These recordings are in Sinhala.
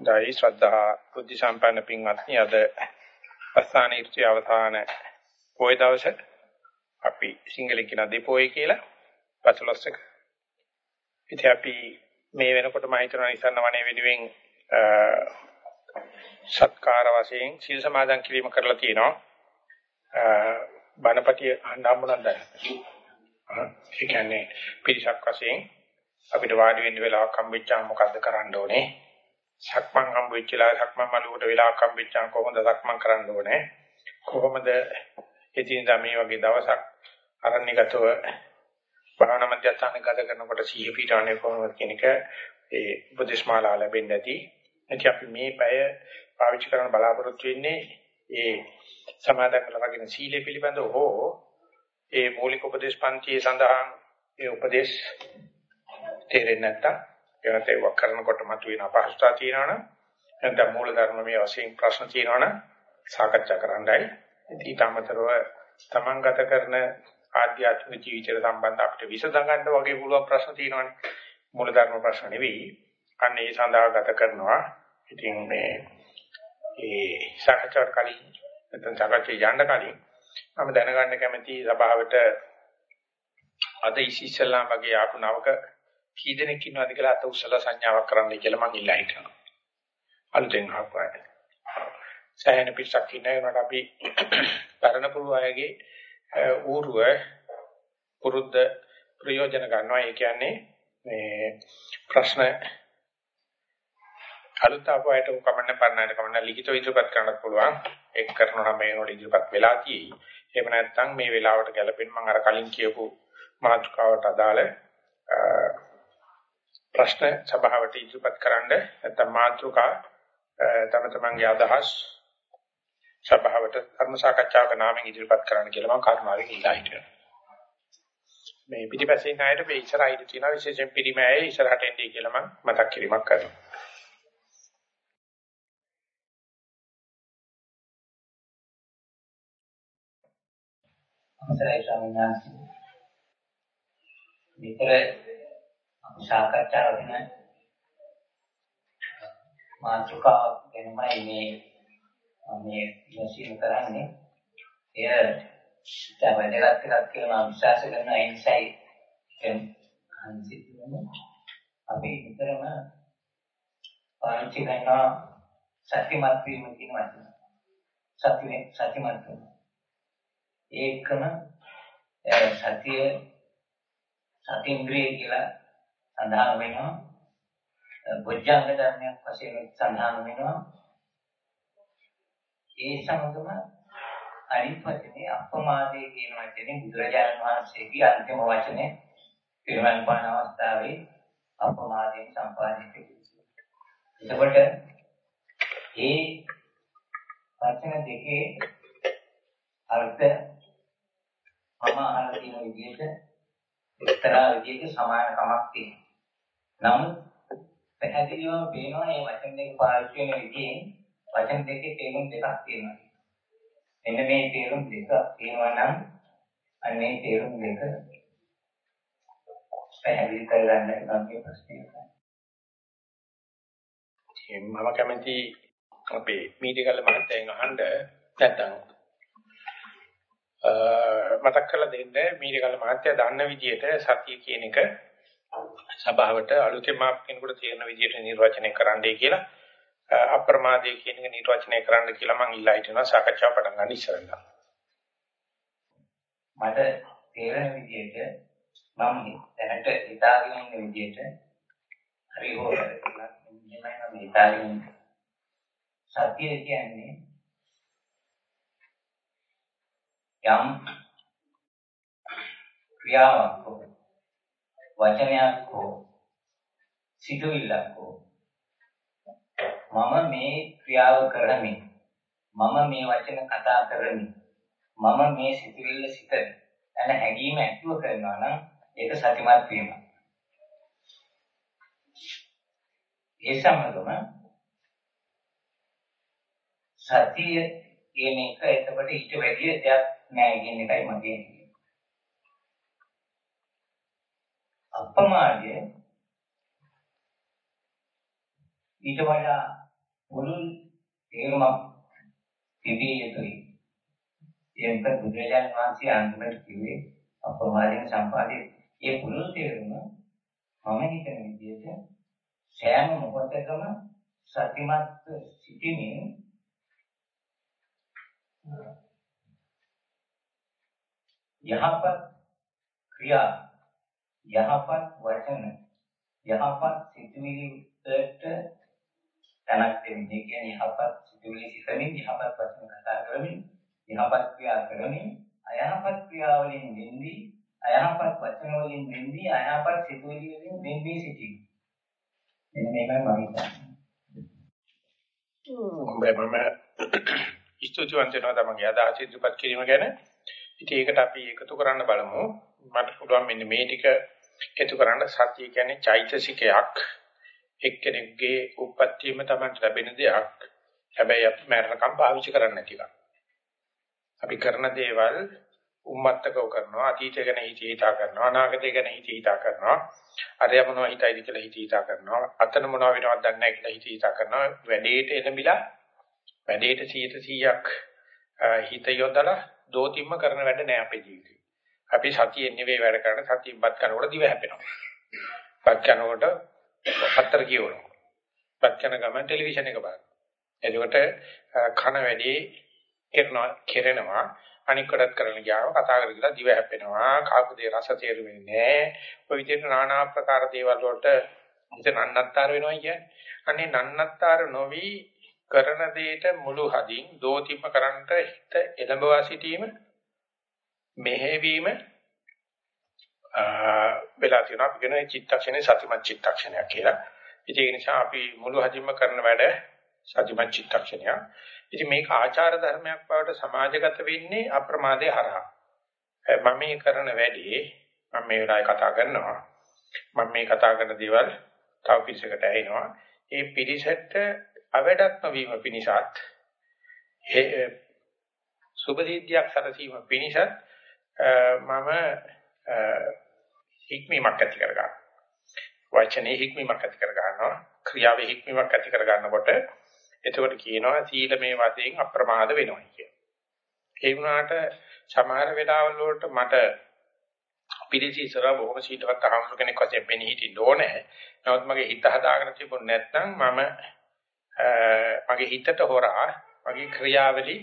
දෛ ශ්‍රද්ධා බුද්ධ සම්පන්න පින්වත්නි අද අස්ථාන ඉර්ති අවධාන පොය දවසේ අපි සිංහලෙන් කියන දෙපොය කියලා පසළොස්වක. ඉතින් අපි මේ වෙනකොට මම හිතනවා ඉස්සන්න වනේ වෙනුවෙන් සත්කාර වශයෙන් සීල් සමාදන් කිරීම කරලා තියෙනවා. බණපටිය හඳම්මුණක් දැන් ඒ කියන්නේ පිරිසක් වශයෙන් අපිට වාඩි වෙන්න වෙලාවක් හම්බෙච්චාම මොකද්ද කරන්න ඕනේ? සක්මන් හම්බ වෙච්ච වෙලාවේ සක්මන් මළුවට වෙලාවක් හම්බෙච්චාම කොහොමද සක්මන් කරන්න ඕනේ? කොහොමද එදිනදා මේ වගේ දවසක් අරණ්‍යගතව භාවනා මධ්‍යස්ථාන ගත කරනකොට සිහිය පිටවන්නේ කොහොමද කියන එක ඒ උපදේශමාලා ලැබෙන්නේ නැති. එති අපි මේ පැය පාවිච්චි කරන්න බලාපොරොත්තු වෙන්නේ ඒ සමාදන් කරගෙන සීලය පිළිබඳව හෝ ඒ මූලික උපදේශ පන්තියේ සඳහන් ඒ උපදේශ තේරෙන්නේ නැත්තම් එනත ඒක කරනකොට මතුවෙන අපහසුතා තියෙනවනම් නැත්නම් මූල ධර්මයේ වශයෙන් ප්‍රශ්න තියෙනවනම් සාකච්ඡා කරන්නයි. ඊට අමතරව තමන් ගත කරන ආධ්‍යාත්මික ජීවිතයට සම්බන්ධ අපිට විසඳගන්න වගේ පුළුවන් ප්‍රශ්න තියෙනවනේ. මූල ධර්ම ප්‍රශ්න නෙවෙයි. අන්න ඒ සඳහා ගත කරනවා. ඉතින් මේ ඒ සාකච්ඡාවට කලින් නැත්නම් සාකච්ඡා යන්න කලින් මම දැනගන්න කැමති සභාවට අද ඉස්සෙල්ලාම වගේ ආපු නවක කී දෙනෙක් ඉන්නවද කියලා අත උසලා සංඥාවක් කරන්නයි කියලා මං ඉල්ලා හිටනවා. අලුතෙන් ආපුවාය. සෑහෙන පිටසක් ඉන්නවට අපි පරණ පුරුවයගේ ඌරුව පුරුද්ද ප්‍රයෝජන ගන්නවා. ඒ කියන්නේ මේ ප්‍රශ්න අලුත් ආපුවායට කමන්න පරණයට කමන්න ලිඛිතව ඉදිරිපත් කරන්නත් පුළුවන්. ඒක කරනවා නම් මේනොට ඉදිරිපත් වෙලා තියෙයි. එහෙම නැත්නම් මේ වෙලාවට ගැලපෙන මම අර කලින් කියපු මාතෘකාවට අදාළ ප්‍රශ්න සභාවට ඉදිරිපත් කරන්න නැත්නම් මාතෘකා තම තමන්ගේ අදහස් සභාවට ධර්ම සාකච්ඡාවක නාමයෙන් ඉදිරිපත් කරන්න කියලා මම කරුණාවෙන් ඉල්ලා හිටියා. මේ පිටිපස්සේ ණයට මේ ඉස්සරහින් තියෙන විශේෂයෙන් පිරිමෑයේ ඉස්සරහට එන්නේ කියලා මම මතක් කිරීමක් කරනවා. අවසරයි ස්වාමීන් වහන්සේ. විතර සාකච්ඡා වෙන මාතෘකාව ගැනමයි මේ මේ විශ්ීම කරන්නේ. එය තමයි වැදගත් එකක් කියලා මම විශ්වාස කරන අයින්සයි අන්සිතුනේ අපි විතරම පාවිච්චි කරනවා සත්‍යමත් වීම කියන වචන. සත්‍ය සත්‍යමත් වීම. ඒකම සතිය සතිඉන්ද්‍රිය කියලා සඳහන් වෙනවා. බොජ්ජංග ධර්මයක් වශයෙන් සඳහන් වෙනවා. ඒ සමගම අනිත් වචනේ අපමාදයේ කියන වචනේ බුදුරජාණන් වහන්සේගේ අන්තිම වචනේ පිරිවන් පාන අවස්ථාවේ අපමාදයෙන් සම්පාදිත එතකොට ඒ වචන දෙකේ අර්ථ මම අහලා තියෙන විදිහට එක්තරා විදිහක සමානකමක් තියෙනවා. නමුත් පැහැදිලිවම පේනවා මේ වචන දෙක පාවිච්චි වෙන විදිහෙන් වචන දෙකේ තේරුම් දෙකක් තියෙනවා. මෙන්න මේ තේරුම් දෙක තියෙනවා නම් අන්නේ තේරුම් දෙක පැහැදිලි කරගන්න තමයි ප්‍රශ්නේ. මම කැමති අපේ මීඩිකල් මහත්තයන් අහන්න නැත්නම් මතක් කරලා දෙන්න මීඩිකල් මහත්තයා දන්න විදිහට සතිය කියන එක සභාවට අලුතෙන් මාප් කෙනෙකුට තියෙන විදිහට නිර්වචනය කරන්නයි කියලා අප්‍රමාදයේ කියන එක නිර්වචනය කරන්න කියලා මම ඉල්ලා හිටිනවා සාකච්ඡාව පටන් ගන්න ඉස්සරලා. මට තේරෙන විදිහට මම දැනට හිතාගෙන ඉන්න විදිහට හරි හොරයි කියලා මම හිතාගෙන සතිය කියන්නේ යම් ක්‍රියාවක් හෝ වචනයක් හෝ සිතුවිල්ලක් හෝ මම මේ ක්‍රියාව කරමි මම මේ වචන කතා කරමි මම මේ සිතුවිල්ල සිත යන හැඟීම ඇතුව කරනවා නම් ඒක සතිමත් වීම. ඒ සමගම සතිය කියන එක එතකොට ඊට වැඩි දෙයක් නෑ කියන එකයි මගේ අපමාදය ඊට වඩා පුළුල් තේරුමක් තිබිය යුතුයි. එන්ට බුදුරජාණන් වහන්සේ අන්තිමට කිව්වේ අප්‍රමාදින සම්පාදේ ඒ පුළුල් තේරුම මම හිතන විදිහට සෑම මොහොතකම සතිමත් සිටිමින් යහපත් ක්‍රියා යහපත් වචන යහපත් සිතුවිලි වලට තනක් දෙන්නේ කියන්නේ යහපත් සිතුවිලි සිතමින් යහපත් වචන කතා කරමින් යහපත් ක්‍රියා කරමින් අයහපත් ක්‍රියාවලින් වෙන්වි අයහපත් වචන වලින් වෙන්වි අයහපත් සිතුවිලි වලින් වෙන්වි සිටී. එන්න මේකයි මම හිතන්නේ. මම ස්තුතිවන්ත වෙනවා තමන්ගේ අදහස් ඉදිරිපත් කිරීම ගැන. ඉතින් ඒකට අපි එකතු කරන්න බලමු. මට පුළුවන් මෙන්න මේ ටික එකතු කරන්න සතිය කියන්නේ චෛතසිකයක්. එක්කෙනෙක්ගේ උප්පත්තියම තමයි ලැබෙන දෙයක්. හැබැයි අපි මරණකම් පාවිච්චි කරන්නේ නැති එක. අපි කරන දේවල් උම්මත්තකව කරනවා අතීතය ගැන හිත හිතා කරනවා අනාගතය ගැන හිත හිතා කරනවා අරය මොනවා හිතයිද කියලා හිත හිතා කරනවා අතන මොනවා වෙනවද දන්නේ නැහැ කියලා හිත හිතා කරනවා වැඩේට එළඹිලා වැඩේට 100%ක් හිත යොදලා දෝතිම්ම කරන වැඩ නෑ අපේ ජීවිතේ අපි සතියෙන් නෙවෙයි වැඩ කරන්නේ සතියෙන් බත් කරනකොට දිව හැපෙනවා. බත් කරනකොට පත්තර කියවනවා. බත් කරන ගමන් ටෙලිවිෂන් එක බලනවා. එතකොට කන වැඩි කරනවා කෙරෙනවා. අනික් කොටත් කරන්න ගියාම කතා කරලා දිව හැපෙනවා. කාපු දේ රස තේරුෙන්නේ නැහැ ඔය විදිහට নানা ආකාර දේවල් වලට හිත නන්නත්තර වෙනවා කියන්නේ. අනේ නන්නත්තර නොවි කරන දෙයට මුළු හදින් දෝතිම කරන්ට හිත එළඹවා සිටීම මෙහෙවීම වෙලා තියෙනවා අපි කියන චිත්තක්ෂණේ සතිමත් චිත්තක්ෂණයක් කියලා. ඉතින් ඒ නිසා අපි මුළු හදින්ම කරන වැඩ සතිමත් චිත්තක්ෂණයක්. ඉතින් මේක ආචාර ධර්මයක් බවට සමාජගත වෙන්නේ අප්‍රමාදයේ හරහා. මම මේ කරන වැඩේ මම මේ වෙලාවේ කතා කරනවා. මම මේ කතා කරන දේවල් තව පිරිසකට ඇහෙනවා. ඒ පිරිසට අවඩක් නොවීම පිණිසත් ඒ සුභදීත්‍යයක් සරසීම පිණිසත් මම හික්මීමක් ඇති කර ගන්නවා. වචනේ හික්මීමක් ඇති කර ගන්නවා. ක්‍රියාවේ හික්මීමක් ඇති කර ගන්නකොට එතකොට කියනවා සීලමේ වශයෙන් අප්‍රමාද වෙනවා කියන. ඒ වුණාට සමහර වෙලාවල් වලට මට පිළිසිසර බොහොම සීටවත් අහමුරු කෙනෙක් වශයෙන් පෙනී හිටින්න ඕනේ. නමුත් මගේ හිත හදාගෙන තිබුණ නැත්නම් මම මගේ හිතට හොරා මගේ ක්‍රියාවලි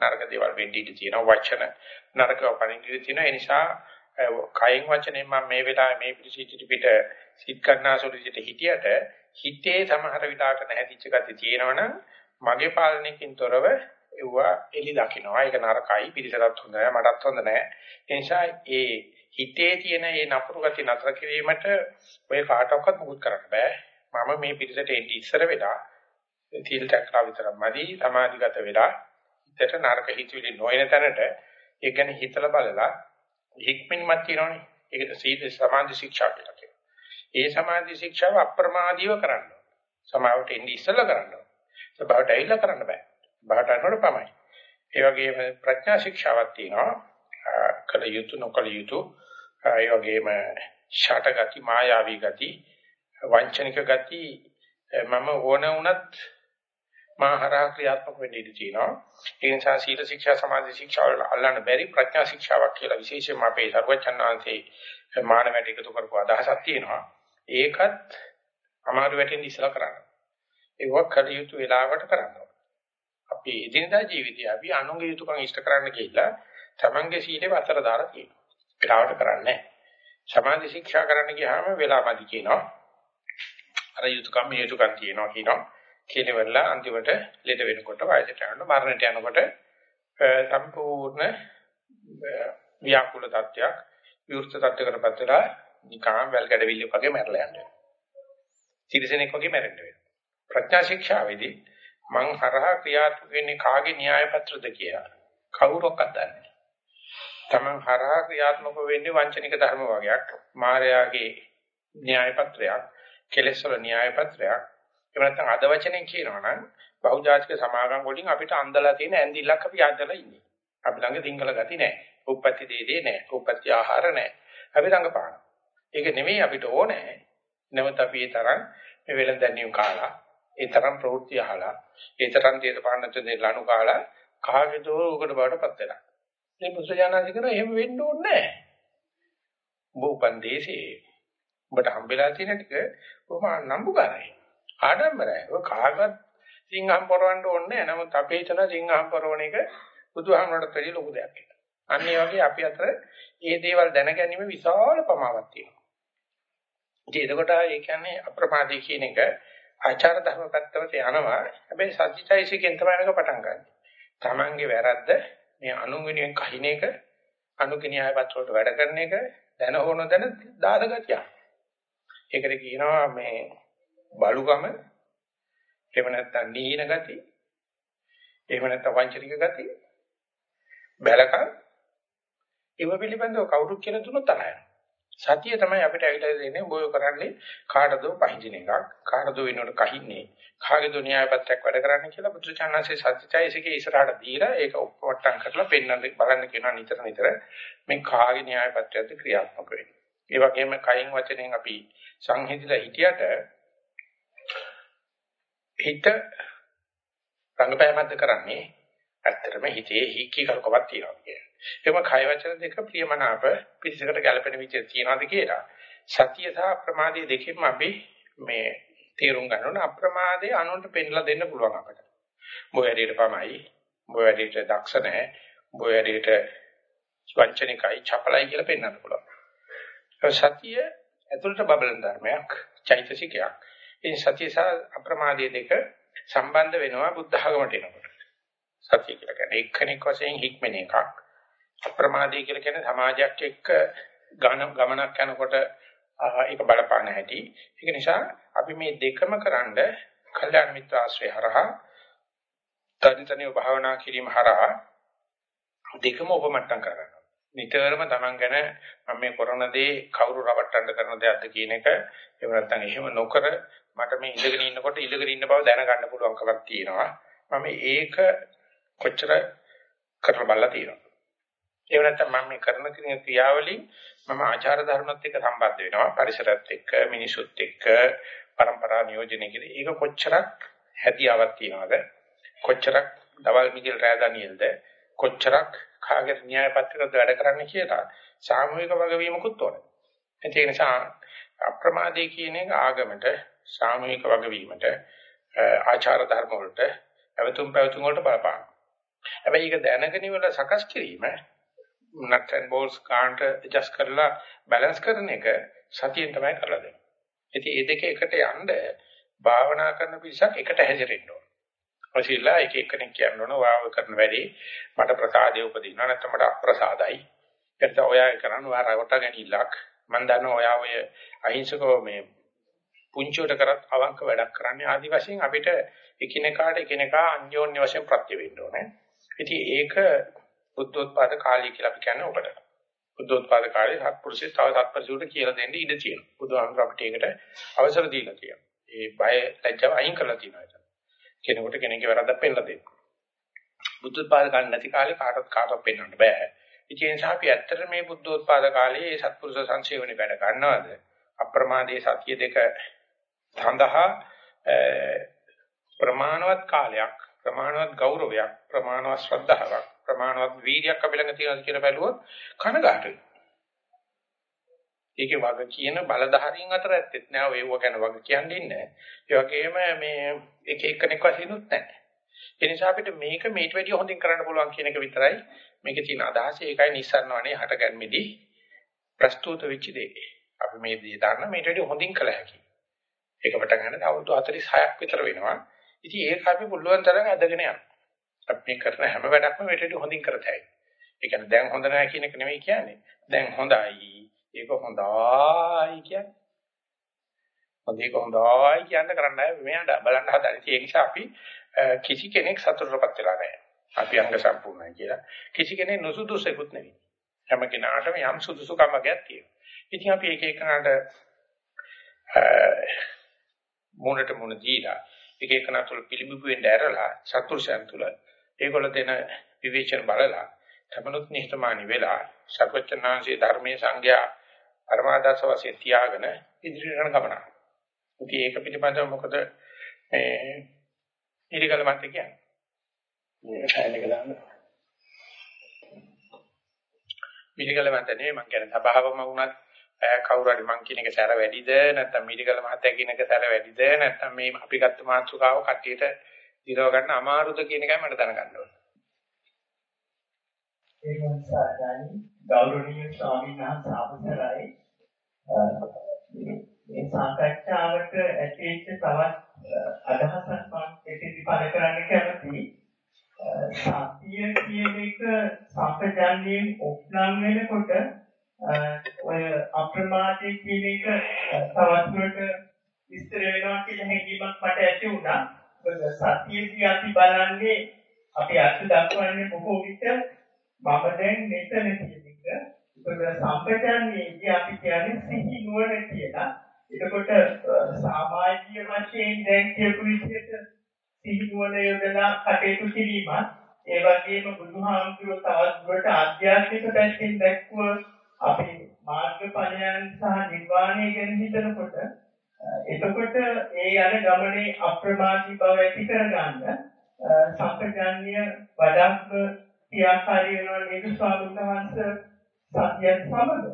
නරක දේවල් වෙන්න ඉඩ තියෙනවා. වචන නරකව පණින්න ඉඩ තියෙනවා. ඒ නිසා කයින් වචනෙන් මම මේ වෙලාවේ මේ පිළිසිතිට පිට සිත් කන්නාසුලිට හිටියට හිතේ සමහර විලාට නැහැදිච්ච ගති තියෙනවනම් මගේ පාලනයකින් තොරව ඒවා එලි දකින්නවා. ඒක නරකයි, පිළිසරත් හොඳ නැහැ, මටත් හොඳ නැහැ. ඒ නිසා ඒ හිතේ තියෙන මේ නපුරු ගති නතර කිරීමට ඔය කාටවත් මුකුත් කරන්න බෑ. මම මේ පිළිසෙට එන්නේ ඉස්සර වෙලා තීල් තක්ලා විතරමදි සමාධිගත වෙලා හිතට නරක හිතවිලි නොයන තැනට ඒ ගැන හිතලා බලලා හික්මින්මත් කියනවනේ. ඒකට සීල සමාධි ශික්ෂා කියලා කියනවා. ඒ සමාධි ශික්ෂාව අප්‍රමාදීව කරන්න. සමාවට එන්නේ ඉස්සෙල්ලා කරන්න. සබාවට ඇවිල්ලා කරන්න බෑ. බාහට අරනකොට පමයි. ඒ වගේම ප්‍රඥා ශික්ෂාවක් තියෙනවා. කල යුතු නොකල යුතු ඒ වගේම ෂට ගති මායාවී ගති වංචනික ගති මම ඕන වුණත් මාහරා ක්‍රියාත්මක වෙන්න ඉඩ තියෙනවා. ඒ නිසා සීල ශික්ෂා සමාධි ශික්ෂා වල අල්ලන්න බැරි ප්‍රඥා ශික්ෂාවක් කියලා විශේෂයෙන්ම අපේ සර්වචන්නාංශේ මානවයට එකතු කරපු අදහසක් තියෙනවා. ඒකත් අමාරු වැටෙන්න ඉස්සලා කරන්න. ඒක කළ යුතු වෙලාවට කරන්න. අපි එදිනදා ජීවිතය අපි අනුන්ගේ යුතුයකම් ඉෂ්ට කරන්න ගිහිල්ලා තමන්ගේ සීලේ වතර දාලා තියෙනවා. වෙලාවට කරන්නේ සමාධි ශික්ෂා කරන්න ගියාම වෙලාමදි කියනවා. අර යුතුයකම් මේ යුතුයකම් තියෙනවා කියනවා. කියනවල අන්තිමට ලෙඩ වෙනකොට වයසට යනකොට මරණයට යනකොට සම්පූර්ණ ව්‍යාකූල තත්ත්වයක් විවෘත තත්ත්වයකටපත් වෙලා නිකම් වැල් ගැඩවිල්ලක් වගේ මැරලා යනවා. තිරසනෙක් වගේ මැරෙන්න වෙනවා. ප්‍රඥා ශික්ෂාවේදී මං හරහා ක්‍රියාත්මක වෙන්නේ කාගේ න්‍යාය පත්‍රද කියලා කවුරක්වත් දන්නේ නැහැ. තමන් හරහා ක්‍රියාත්මක වෙන්නේ වංචනික ධර්ම වගේක්, මායාවේ න්‍යාය පත්‍රයක්, කෙලෙස් වල න්‍යාය පත්‍රයක්. එහෙම නැත්නම් අද වචනෙන් කියනවා නම් බහුජාතික සමාගම් වලින් අපිට අන්දලා තියෙන ඇඳිල්ලක් අපි ආදලා ඉන්නේ. අපි ළඟ සිංහල ගති නැහැ. උප්පත්ති දෙදේ නැහැ. උප්පත්ති ආහාර නැහැ. අපි රඟපාන. ඒක නෙමෙයි අපිට ඕනේ. නැවත අපි ඒ තරම් මේ වෙලෙන් දැනියු කාලා ඒ තරම් ප්‍රවෘත්ති අහලා ඒ තරම් දේශපාලනතුනේ ලනු කාලා කාගේ දෝ උකට බාටපත් වෙලා. මේ බුදුජානක කියන එහෙම වෙන්න ඕනේ නැහැ. ඔබ උපන් දේශේ ඔබට හම්බෙලා තියෙන ටික කොහොම නම්බුකාරයි. ආඩම්බරයි. ඔය කාගවත් සිංහම් පොරවන්න ඕනේ නැහැ. නමුත් අපේ හිතන සිංහම් පොරවන එක බුදුහාමරට වැඩි ලොකු දෙයක් කියලා. අන්න ඒ වගේ අපි අතර මේ දේවල් දැනගැනීම විශාල ප්‍රමාණයක් තියෙනවා. ඉතින් එතකොට ඒ කියන්නේ අප්‍රමාදී කියන එක ආචාර ධර්ම පැත්තට යනවා. හැබැයි සත්‍යයිසිකෙන් තමයි එක පටන් ගන්න. Tamange වැරද්ද මේ අනුගුණයෙන් කහින එක අනුගිනියය පත්‍රවලට වැඩ කරන එක දැන හොන දැන දාද ගතිය. ඒකට කියනවා මේ බලුගම එහෙම නැත්නම් නීන ගති එහෙම නැත්නම් වංචනික ගති බැලකම් ඒව පිළිබඳව කවුරුත් කියලා දුන්නොත් තරහයි. සතිය තමයි අපිට ඇවිල්ලා දෙන්නේ බොය කරන්නේ කාටද පහඳින එකක් කාටද වෙනකොට කහින්නේ කාගේද න්‍යායපත්‍යක් වැඩ කරන්නේ කියලා බුදුචානන්සේ සත්‍යචෛසිකේ ඉස්සරහට දීලා ඒක ඔප්පවට්ටම් කරලා පෙන්වන්න බලන්න කියනවා නිතර නිතර මේ කාගේ න්‍යායපත්‍යයක්ද ක්‍රියාත්මක වෙන්නේ. ඒ වගේම කයින් වචනෙන් අපි සංහිඳිලා හිටියට හිත රංගපෑමක්ද කරන්නේ ඇත්තටම හිතේ හිකී කරකවක් තියෙනවා කියන්නේ. එම කය වචන දෙක ප්‍රියමනාප පිළිසකට ගැලපෙන විදිහට තියනවාද කියලා. සතිය සහ ප්‍රමාදයේ දෙකෙන්ම අපි මේ තේරුම් ගන්න ඕන අප්‍රමාදයේ අනුන්ට පෙන්ලා දෙන්න පුළුවන් අපට. මොයරේට පමයි, මොයරේට දක්ෂ නැහැ, මොයරේට වංචනිකයි, චපලයි කියලා පෙන්වන්න පුළුවන්. සතිය ඇතුළට බබලන ධර්මයක්, චෛතසිකයක්. ඒ සතිය සහ අප්‍රමාදයේ දෙක සම්බන්ධ වෙනවා බුද්ධ ධර්මයට එනකොට. සතිය කියලා කියන්නේ එක්කෙනෙක් වශයෙන් හික්මන එකක්. අප්‍රමාදී කියලා කියන්නේ සමාජයක් එක්ක ගමනක් යනකොට ඒක බලපාන හැටි. ඒක නිසා අපි මේ දෙකම කරන්ඩ කල්යාණ මිත්‍ර ආශ්‍රය හරහා තනිතනිව භාවනා කිරීම හරහා දෙකම උපමට්ටම් කරගන්නවා. නිතරම Taman ගැන මම මේ කරන දේ කවුරු රවට්ටන්න කරන දෙයක්ද කියන එක එහෙම නැත්නම් එහෙම නොකර මට මේ ඉඳගෙන ඉන්නකොට ඉඳගෙන ඉන්න බව දැනගන්න පුළුවන්කමක් තියෙනවා. මම ඒක කොච්චර කරලා බලලා තියෙනවා. ඒ නැත්නම් මම මේ කරන ක්‍රියාවලින් මම ආචාර ධර්මත් එක්ක සම්බන්ධ වෙනවා පරිසරත් එක්ක මිනිසුත් එක්ක પરම්පරා නියෝජනය කියලා. ඒක කොච්චරක් හැදියාවක් තියනවද? කොච්චරක් දවල් මිගිල් රෑදනියෙල්ද? කොච්චරක් කාගේ න්‍යාය පත්‍රයකට වැඩ කරන්න කියලා සාමූහික වගවීමකුත් ඕනේ. ඒ නිසා අප්‍රමාදී කියන එක ආගමට සාමූහික වගවීමට ආචාර ධර්ම වලට අවතුම් පැවතුම් වලට බලපාන. හැබැයි ඒක දැනගෙන ඉවර සකස් කිරීම නට් ඇන්ඩ් බෝල්ස් කාන්ට ඇඩ්ජස්ට් කරලා බැලන්ස් කරන එක සතියෙන් තමයි කරලා දෙන්නේ. ඉතින් මේ දෙක එකට යන්න භාවනා කරන පිරිසක් එකට හැසිරෙන්න ඕන. ඔසිලා එක එකෙක් කියන්න ඕන වාව කරන වැඩි මට ප්‍රසාදේ උපදිනවා නැත්නම් මට අප්‍රසාදයි. එතකොට ඔයා කරන වා රවට ගැනීමක් මම දන්නවා ඔයා ඔය අහිංසකව මේ පුංචිවට කරත් අවංක වැඩක් කරන්නේ ආදි වශයෙන් අපිට එකිනෙකාට එකිනෙකා අන්‍යෝන්‍ය වශයෙන් ප්‍රත්‍ය වෙන්න ඕනේ. ඉතින් ඒක බුද්ධෝත්පාද කාලය කියලා අපි කියන්නේ ඔකට. බුද්ධෝත්පාද කාලේ සත්පුරුෂය තව සත්පුරුෂයෙකුට කියලා දෙන්න ඉඩ තියෙනවා. බුදුහාමුදුර අපිට ඒකට අවසර දීලා තියෙනවා. ඒ බය ලැජ්ජාව අයින් කරලා තියෙනවා ඒක. කෙනෙකුට කෙනෙක්ගේ වැරද්දක් පෙන්නලා දෙන්න. බුද්ධෝත්පාද කාලේ නැති කාලේ කාටවත් කාටවත් පෙන්වන්න බෑ. ඒ නිසා අපි ඇත්තට මේ බුද්ධෝත්පාද කාලේ මේ සත්පුරුෂ සංශේවනේ වැඩ ගන්නවද? අප්‍රමාදයේ සතිය දෙක සඳහා ප්‍රමාණවත් කාලයක් ප්‍රමාණවත් ගෞරවයක් ප්‍රමාණවත් ශ්‍රද්ධාවක් ප්‍රමාණවත් වීර්යයක් අපි ළඟ තියෙනවා කියලා බැලුවොත් කනගාටුයි. ඒකේ වග කියන බලධාරීන් අතර ඇත්තෙත් නෑ ඒව ගැන වග කියන්නේ නැහැ. ඒ වගේම මේ එක එක්කෙනෙක් වශයෙන්ුත් නැහැ. ඒ නිසා අපිට මේක මේට වැඩිය හොඳින් කරන්න පුළුවන් කියන එක විතරයි මේකේ තියෙන අදහස. ඒකයි නිස්සාරණවනේ හටගන්නෙදී ප්‍රස්තුත වෙච්ච දේ. අපි මේ දේ දන්න මේට වැඩිය හොඳින් කළ හැකියි. ඒක පටන් ගන්න අවුරුදු 46ක් විතර වෙනවා. ඉතින් ඒක අපි පුළුවන් තරම් අදගෙන යනවා. අපි මේ කරන හැම වැඩක්ම මෙතනට හොඳින් කරතයි. ඒ කියන්නේ දැන් හොඳ නැහැ කියන එක නෙමෙයි කියන්නේ. දැන් හොඳයි. ඒක හොඳයි කියන්නේ. හොඳ ඒක හොඳයි කියන්න කරන්නේ මෙයා බලන්න හදන්නේ. ඒ නිසා අපි කිසි කෙනෙක් සතුටටපත් වෙලා නැහැ. අපි අංග සම්පූර්ණයි කියලා. කිසි කෙනෙක් නුසුදුසෙකුත් නෙවෙයි. හැම කෙනාටම යම් සුදුසුකමක් තියෙනවා. ඉතින් අපි එක එකනට මොනට මොන දීලා එක එක නතුල පිළිඹු වෙන්න ඇරලා සතුටුසන් තුල ඒගොල්ල දෙන විවේචන බලලා තමනුත් නිහතමානී වෙලා සර්වචනාංශයේ ධර්මයේ සංඥා පරමාදර්ශ වශයෙන් තියාගෙන ඉදිරියට යන ගමන. ඉතින් ඒක පිළිබඳව මොකද ඒ ඉරිකල මත කියන්නේ. මේ ෆයිල් එක දාන්න. මිරිකල මත නෙවෙයි මම කියන්නේ සබාවම වුණත් කවුරු හරි මං කියන එක සැර වැඩිද නැත්නම් මිරිකල මහත්තයා කියන එක සැර වැඩිද නැත්නම් මේ අපි ගත්ත මාතෘකාව කට්ටියට දිරව ගන්න අමාරුද කියන එකයි මට දැනගන්න ඕනේ. ඒ වන්සාරයි ගෞරවනීය ස්වාමීන් වහන්සේ මේ සාකච්ඡාවට ඇතිවෙච්ච තවත් අදහසක් මම ඉදිරිපත් කරන්න කැමතියි. සතිය කියන එක සම්පජන්යෙන් ඔප්නම් වෙනකොට ඔය අප්‍රමාදයේ කියන එක තවත් දුරට විස්තර වෙනවා කියන හැඟීමක් මට ඇති වුණා. මොකද සතියදී අපි බලන්නේ අපි අර්ථ දක්වන්නේ බොහෝ විට මම දැන් මෙතන කියන එක. ඒකද සම්පජන්යේදී අපි කියන්නේ සිහි නුවණ කියලා. එතකොට සමාජීය වශයෙන් දැන් කියපු විදිහට සිහිනුවන යොදලා කටයුතු කිරීමත් ඒ වගේම බුදුහාමුදුරුවෝ තවත් දුරට ආධ්‍යාත්මික පැත්තෙන් දැක්වුව අපේ මාර්ගඵලයන් සහ නිර්වාණය ගැන හිතනකොට එතකොට ඒ යන ගමනේ අප්‍රමාදී බව ඇති කරගන්න සම්පජාන්‍ය වඩාත්ම ක්‍රියාකාරී වෙනවා නේද ස්වාමීන් වහන්සේ සත්‍යයන් සමග.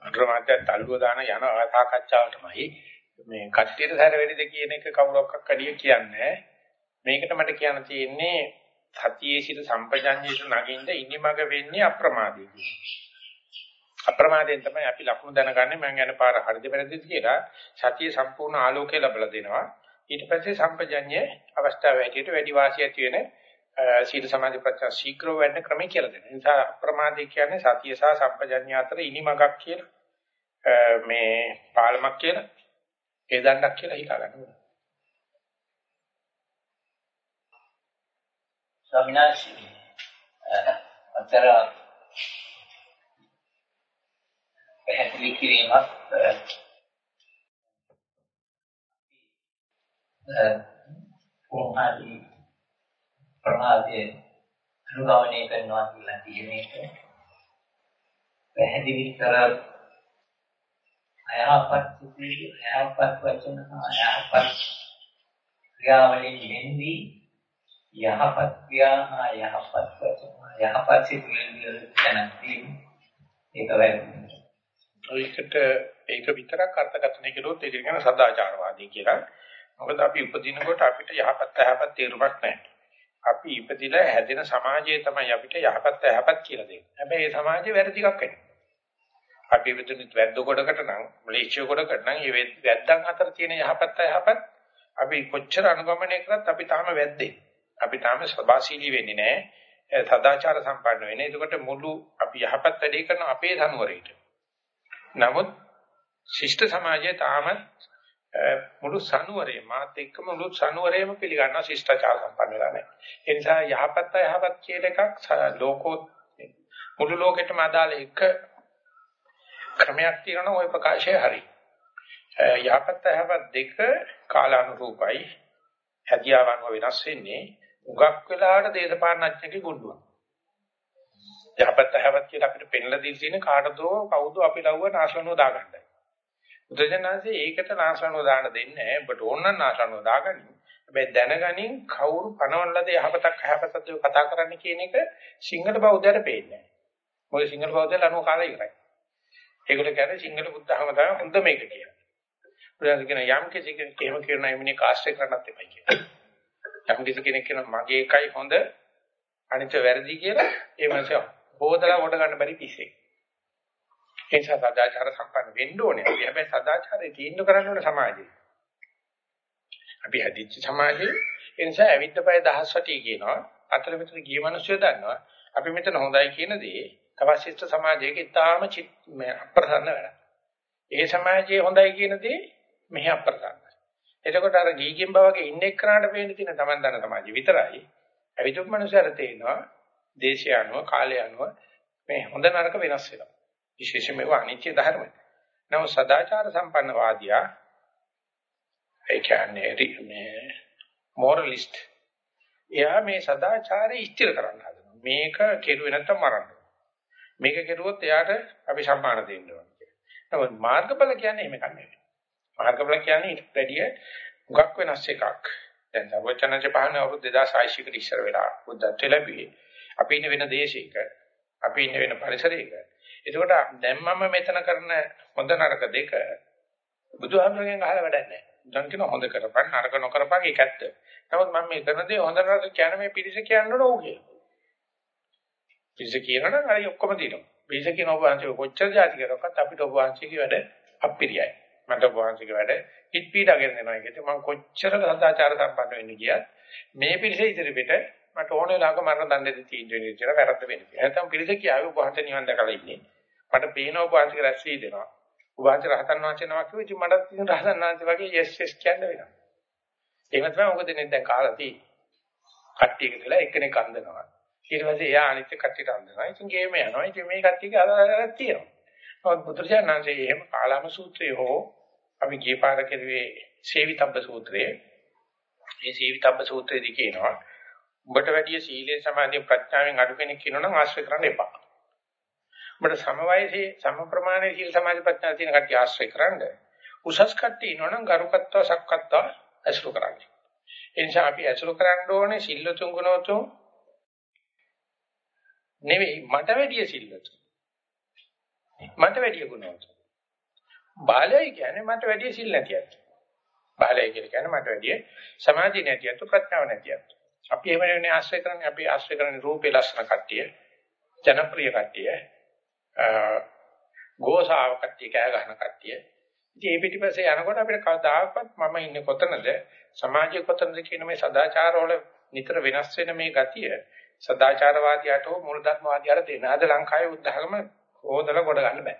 අග්‍රමාත්‍ය තල්ලුව දාන යන සාකච්ඡාවටමයි මේ කට්ටියට සැර වෙලිද කියන එක කවුරක්වත් කඩිය කියන්නේ මේකට මට කියන්න තියෙන්නේ සතියේ සිට සම්පජඤ්ඤයට නගින්න ඉනිමග වෙන්නේ අප්‍රමාදී අප්‍රමාදයෙන් තමයි අපි ලකුණු දැනගන්නේ මම යන පාර හරිද වැරදිද කියලා. සතියේ සම්පූර්ණ ආලෝකය ලැබලා දෙනවා. ඊට පස්සේ සම්පජඤ්ඤයේ අවස්ථාව හැටියට වැඩි වාසිය ඇති වෙන සීල සමාධි ප්‍රත්‍යා ශීඝ්‍රව වැඩ ක්‍රමය කියලා දෙනවා. ඒ නිසා අප්‍රමාදී කියන්නේ සතිය සහ සම්පජඤ්ඤය අතර ඉනිමගක් කියලා මේ පාලමක් කියලා ඒ දණ්ඩක් කියලා හිතා ගන්න ඕනේ. ස්වාමිනාශි අතර පැහැදිලි කිරීමක් කොහොමද ප්‍රමාදයේ අනුගමනය කරනවා කියලා කියන එක පැහැදිලි කර අයහපත් සිතිවිලි අයහපත් වචන අයහපත් ක්‍රියාවලින් යෙන්දී යහපත් ක්‍රියා හා යහපත් වචන යහපත් සිතිවිලි දැනගන්න ඒක වැරදි. ඒකට ඒක විතරක් අර්ථකථනය කළොත් ඒක කියන සදාචාරවාදී කියලා. මොකද අපි උපදිනකොට අපිට යහපත් යහපත් තේරුමක් නැහැ. අපි ඉපදිලා හැදෙන සමාජය තමයි අපිට යහපත් යහපත් කියලා දෙන්නේ. හැබැයි ඒ සමාජේ වැරදි එකක් වෙනවා. අපි විදුනිත් වැද්ද කොටකට නම් මලේසියා කොටකට නම් මේ වැද්දන් අතර තියෙන යහපත් යහපත් අපි කොච්චර අනුගමනය කරත් අපි තාම වැද්දේ. අපි තාම සබාශීලී වෙන්නේ නැහැ. සදාචාර සම්පන්න වෙන්නේ. එතකොට මුළු අපි යහපත් වැඩේ කරන අපේ ධනුවරේට. නමුත් ශිෂ්ට සමාජයේ තාම මුළු සනුවරේ මාත් එක්කම මුළු සනුවරේම පිළිගන්න ශිෂ්ටාචාර සම්පන්න වෙලා නැහැ. ඒ නිසා යහපත් යහපත් කියන එකක් ලෝකෝ මුළු ලෝකෙටම අදාළ එක ක්‍රමයක් තියෙනවා ওই ප්‍රකාශය හරි. යහපත් යහපත් දෙක කාලානුරූපයි. හැදියාවන් වෙනස් වෙන්නේ උගක් වෙලාවට දේශපාලනඥයෙක්ගේ ගුණුවක්. යහපත් යහපත් කියලා අපිට පෙන්ලා දී තියෙන කාටදෝ කවුද අපි ලව්ව නාශනෝ දාගන්නයි. බුදුජානනාංශේ ඒකට නාශනෝ දාන්න දෙන්නේ නැහැ. ඔබට ඕන නම් නාශනෝ දාගන්න. හැබැයි දැනගනින් කවුරු පනවලද යහපතක් යහපතක් කතා කරන්න කියන එක සිංහල බෞද්ධයට පේන්නේ නැහැ. මොකද සිංහල බෞද්ධයලා අනුව කාලය ඉවරයි. ඒකට කියන්නේ සිංහල බුද්ධහම තමයි හොඳ මේක කියන්නේ. බුදුන් කියන යම් කිසි කෙනෙක් එහෙම කියන එමිනේ කාස්ට් කරන්නත් එපයි කියලා. යම් කිසි කෙනෙක් කියන මගේ එකයි හොඳ අනිත් වැරදි කියලා ඒ මනුස්සයා හොදලා කොට ගන්න බැරි පිස්සෙක්. ඒ නිසා සදාචාර සම්පන්න වෙන්න ඕනේ. අපි හැබැයි සදාචාරයේ තීන්දුව කරන්න ඕනේ සමාජයේ. අපි හැදිච්ච සමාජයේ ඒ නිසා ඇවිත් පය දහස් වටි කියනවා. අතර මෙතන ගිය මිනිස්සු දන්නවා. අපි මෙතන හොඳයි කියන දේ තවශිෂ්ට සමාජයක ඉතාම අප්‍රසන්න වැඩක්. ඒ සමාජයේ හොඳයි කියන දේ මෙහි අප්‍රසන්නයි. එතකොට අර ගීගෙන් බවගේ ඉන්නේ කරාට පේන්න තියෙන Taman දන්න සමාජය විතරයි. අවිතුක් මනුස්සයර තේනවා දේශය අනුව කාලය අනුව මේ හොඳ නරක වෙනස් වෙනවා. විශේෂයෙන්ම ඒවා අනිත්‍ය ධර්මයි. නමුත් සදාචාර සම්පන්න වාදියා ඒ කියන්නේ මේ මොරලිස්ට් එයා මේ සදාචාරය ඉස්තිර කරන්න හදනවා. මේක කෙරුවේ නැත්තම් මරන්න. මේක කෙරුවොත් එයාට අපි සම්මාන දෙන්න ඕනේ කියලා. නමුත් මාර්ගඵල කියන්නේ එහෙම කන්නේ. මාර්ගඵල කියන්නේ ඊට වැඩිය උගක් වෙනස් එකක්. දැන් සර්වචනජ පහන අවුරුදු 2600 කට ඉස්සර වෙලා බුද්ධත්ව ලැබුවේ. අපි ඉන්න වෙන දේශයක. අපි ඉන්න වෙන පරිසරයක. එතකොට දැන් මම මෙතන කරන හොඳ නරක දෙක බුදුහාමුදුරගෙන් අහලා වැඩක් නැහැ. දැන් කියන හොඳ කරපන් නරක නොකරපන් ඒක ඇත්ත. නමුත් මම මේ කරන දේ හොඳ නරක කියන මේ පිරිස කියන්න ඕන ඕ කියලා. පිරිස කියනනම් හරි ඔක්කොම දිනවා. පිරිස කියන ඔබ වහන්සේ කොච්චර જાති කරොක්කත් අපිට ඔබ වහන්සේගේ වැඩ අප්පිරියයි. මට ඔබ වහන්සේගේ වැඩ හිට පීඩාගෙන දෙනවා කියද්දි මම කොච්චර සදාචාර සම්පන්න වෙන්න ගියත් මේ පිරිස ඉදිරි පිට මට ඕන වෙලාවක මරණ දඬුවම් තීන්දුව වෙන්න කියලා වැරද්ද වෙන්නේ. නැත්නම් පිරිස කියාවේ ඔබ වහන්සේ නිවන් දැකලා ඉන්නේ. මට පේන ඔබ වහන්සේ රැස් වී දෙනවා. ඔබ වහන්සේ රහතන් වහන්සේ නමක් කිව්ව ඉතින් මටත් ඉතින් රහතන් වහන්සේ වගේ yes yes කියන්න වෙනවා. එහෙම තමයි මොකද නේ දැන් කාලා තියෙන්නේ. කට්ටියක කියලා එක්කෙනෙක් අන්දනවා. ඊට පස්සේ එයා අනිත් කට්ටියට අන්දනවා. ඉතින් ගේම යනවා. ඉතින් මේ කට්ටියගේ අදාළයක් තියෙනවා. නමුත් බුදුරජාණන්සේ එහෙම කාලාම සූත්‍රය හෝ අපි ගිය පාර කෙරුවේ සේවිතබ්බ සූත්‍රය. මේ සේවිතබ්බ සූත්‍රයේදී කියනවා උඹට වැඩිය සීලේ සමාධිය ප්‍රඥාවෙන් අඩු කෙනෙක් ඉන්නවනම් ආශ්‍රය කරන්න එපා. උඹට සම වයසේ සම ප්‍රමාණයේ සීල සමාධි ප්‍රඥා තියෙන කට්ටිය ආශ්‍රය කරන්න. උසස් කට්ටිය ඉන්නවනම් ගරුකත්ව සක්කත්ව ඇසුරු කරන්න. ඒ නිසා අපි ඇසුරු කරන්න ඕනේ සිල්ලුතුන් ගුණෝතුන් නෙවෙයි මට වැඩිය සිල්ලුතුන්. මට වැඩිය ගුණෝතුන්. බාලයි කියන්නේ මට වැඩිය සිල් නැතිවත්. බාලයි කියන්නේ මට වැඩිය සමාධිය නැතිවත් ප්‍රඥාව නැතිවත්. අපි එහෙම නෙවෙයි ආශ්‍රය කරන්නේ. අපි ආශ්‍රය කරන්නේ රූපේ ලස්සන කට්ටිය ජනප්‍රිය කට්ටිය ගෝසාව කට්ටිය කෑ ගහන කට්ටිය. ඉතින් මේ පිටිපස්සේ යනකොට අපිට කවදාකවත් මම ඉන්නේ කොතනද? සමාජයේ කොතනද කියන මේ සදාචාර වල නිතර වෙනස් වෙන මේ ගතිය සදාචාරවාදියාට හෝ මූලධර්මවාදියාට දෙන අද ලංකාවේ උදාහරණ හොදලා කොට ගන්න බෑ.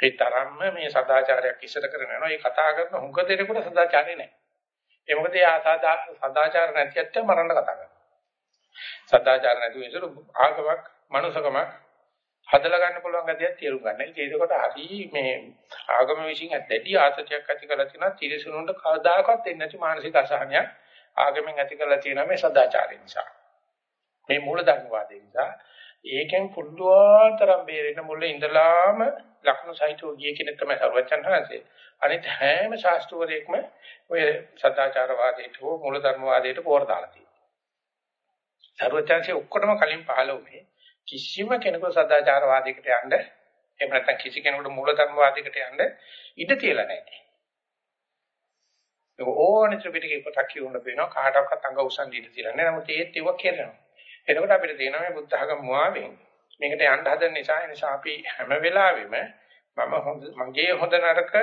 ඒ තරම්ම මේ සදාචාරයක් ඉස්සර කරගෙන යනවා. ඒ කතා කරන හුඟ දෙනෙකුට සදාචාරය නැහැ ඒ මොකද එයා සදාචාර නැතිවට මරන්න කතා කරනවා. සදාචාර නැතුව ඉතින් ආගමක්, මනුසකමක් හදලා ගන්න පුළුවන් ගතියක් තේරුම් ගන්න. ඒකකොට හරි මේ ආගම විශ්ින් ඇත්තටි ආතතියක් ඇති කරලා තියෙනවා. තිරසනුන්ට කවදාකවත් එන්නේ නැති මානසික අසහනයක් ආගමෙන් ඇති කරලා තියෙනවා මේ සදාචාරය නිසා. මේ මූලධර්මවාදය නිසා ඒකෙන් පුළුවන්තරම් බේරෙන්න මුල ඉඳලාම ලක්ෂණ සහිතව ගිය කෙනෙක් තමයි සර්වචන් වහන්සේ. අනිත් හැම ශාස්ත්‍රවරයෙක්ම ඔය සදාචාරවාදයට හෝ මූලධර්මවාදයට පෝර දාලා තියෙනවා. සර්වචන්සේ ඔක්කොටම කලින් පහළ වුණේ කිසිම කෙනෙකුට සදාචාරවාදයකට යන්න එහෙම නැත්නම් කිසි කෙනෙකුට මූලධර්මවාදයකට යන්න ඉඩ තියලා නැහැ. ඒක ඕනෙ ත්‍රිපිටකේ පොතක් කියවන්න පේනවා කාටවත් අඟ උසන් දීලා තියලා නැහැ. නමුත් ඒත් ඒක කරනවා. එතකොට අපිට තියෙනවා මේ බුද්ධ ධර්ම මුවාවෙන් මේකට යන්න හදන නිසා ඒ නිසා අපි හැම වෙලාවෙම මම හොඳ මගේ හොඳ නරක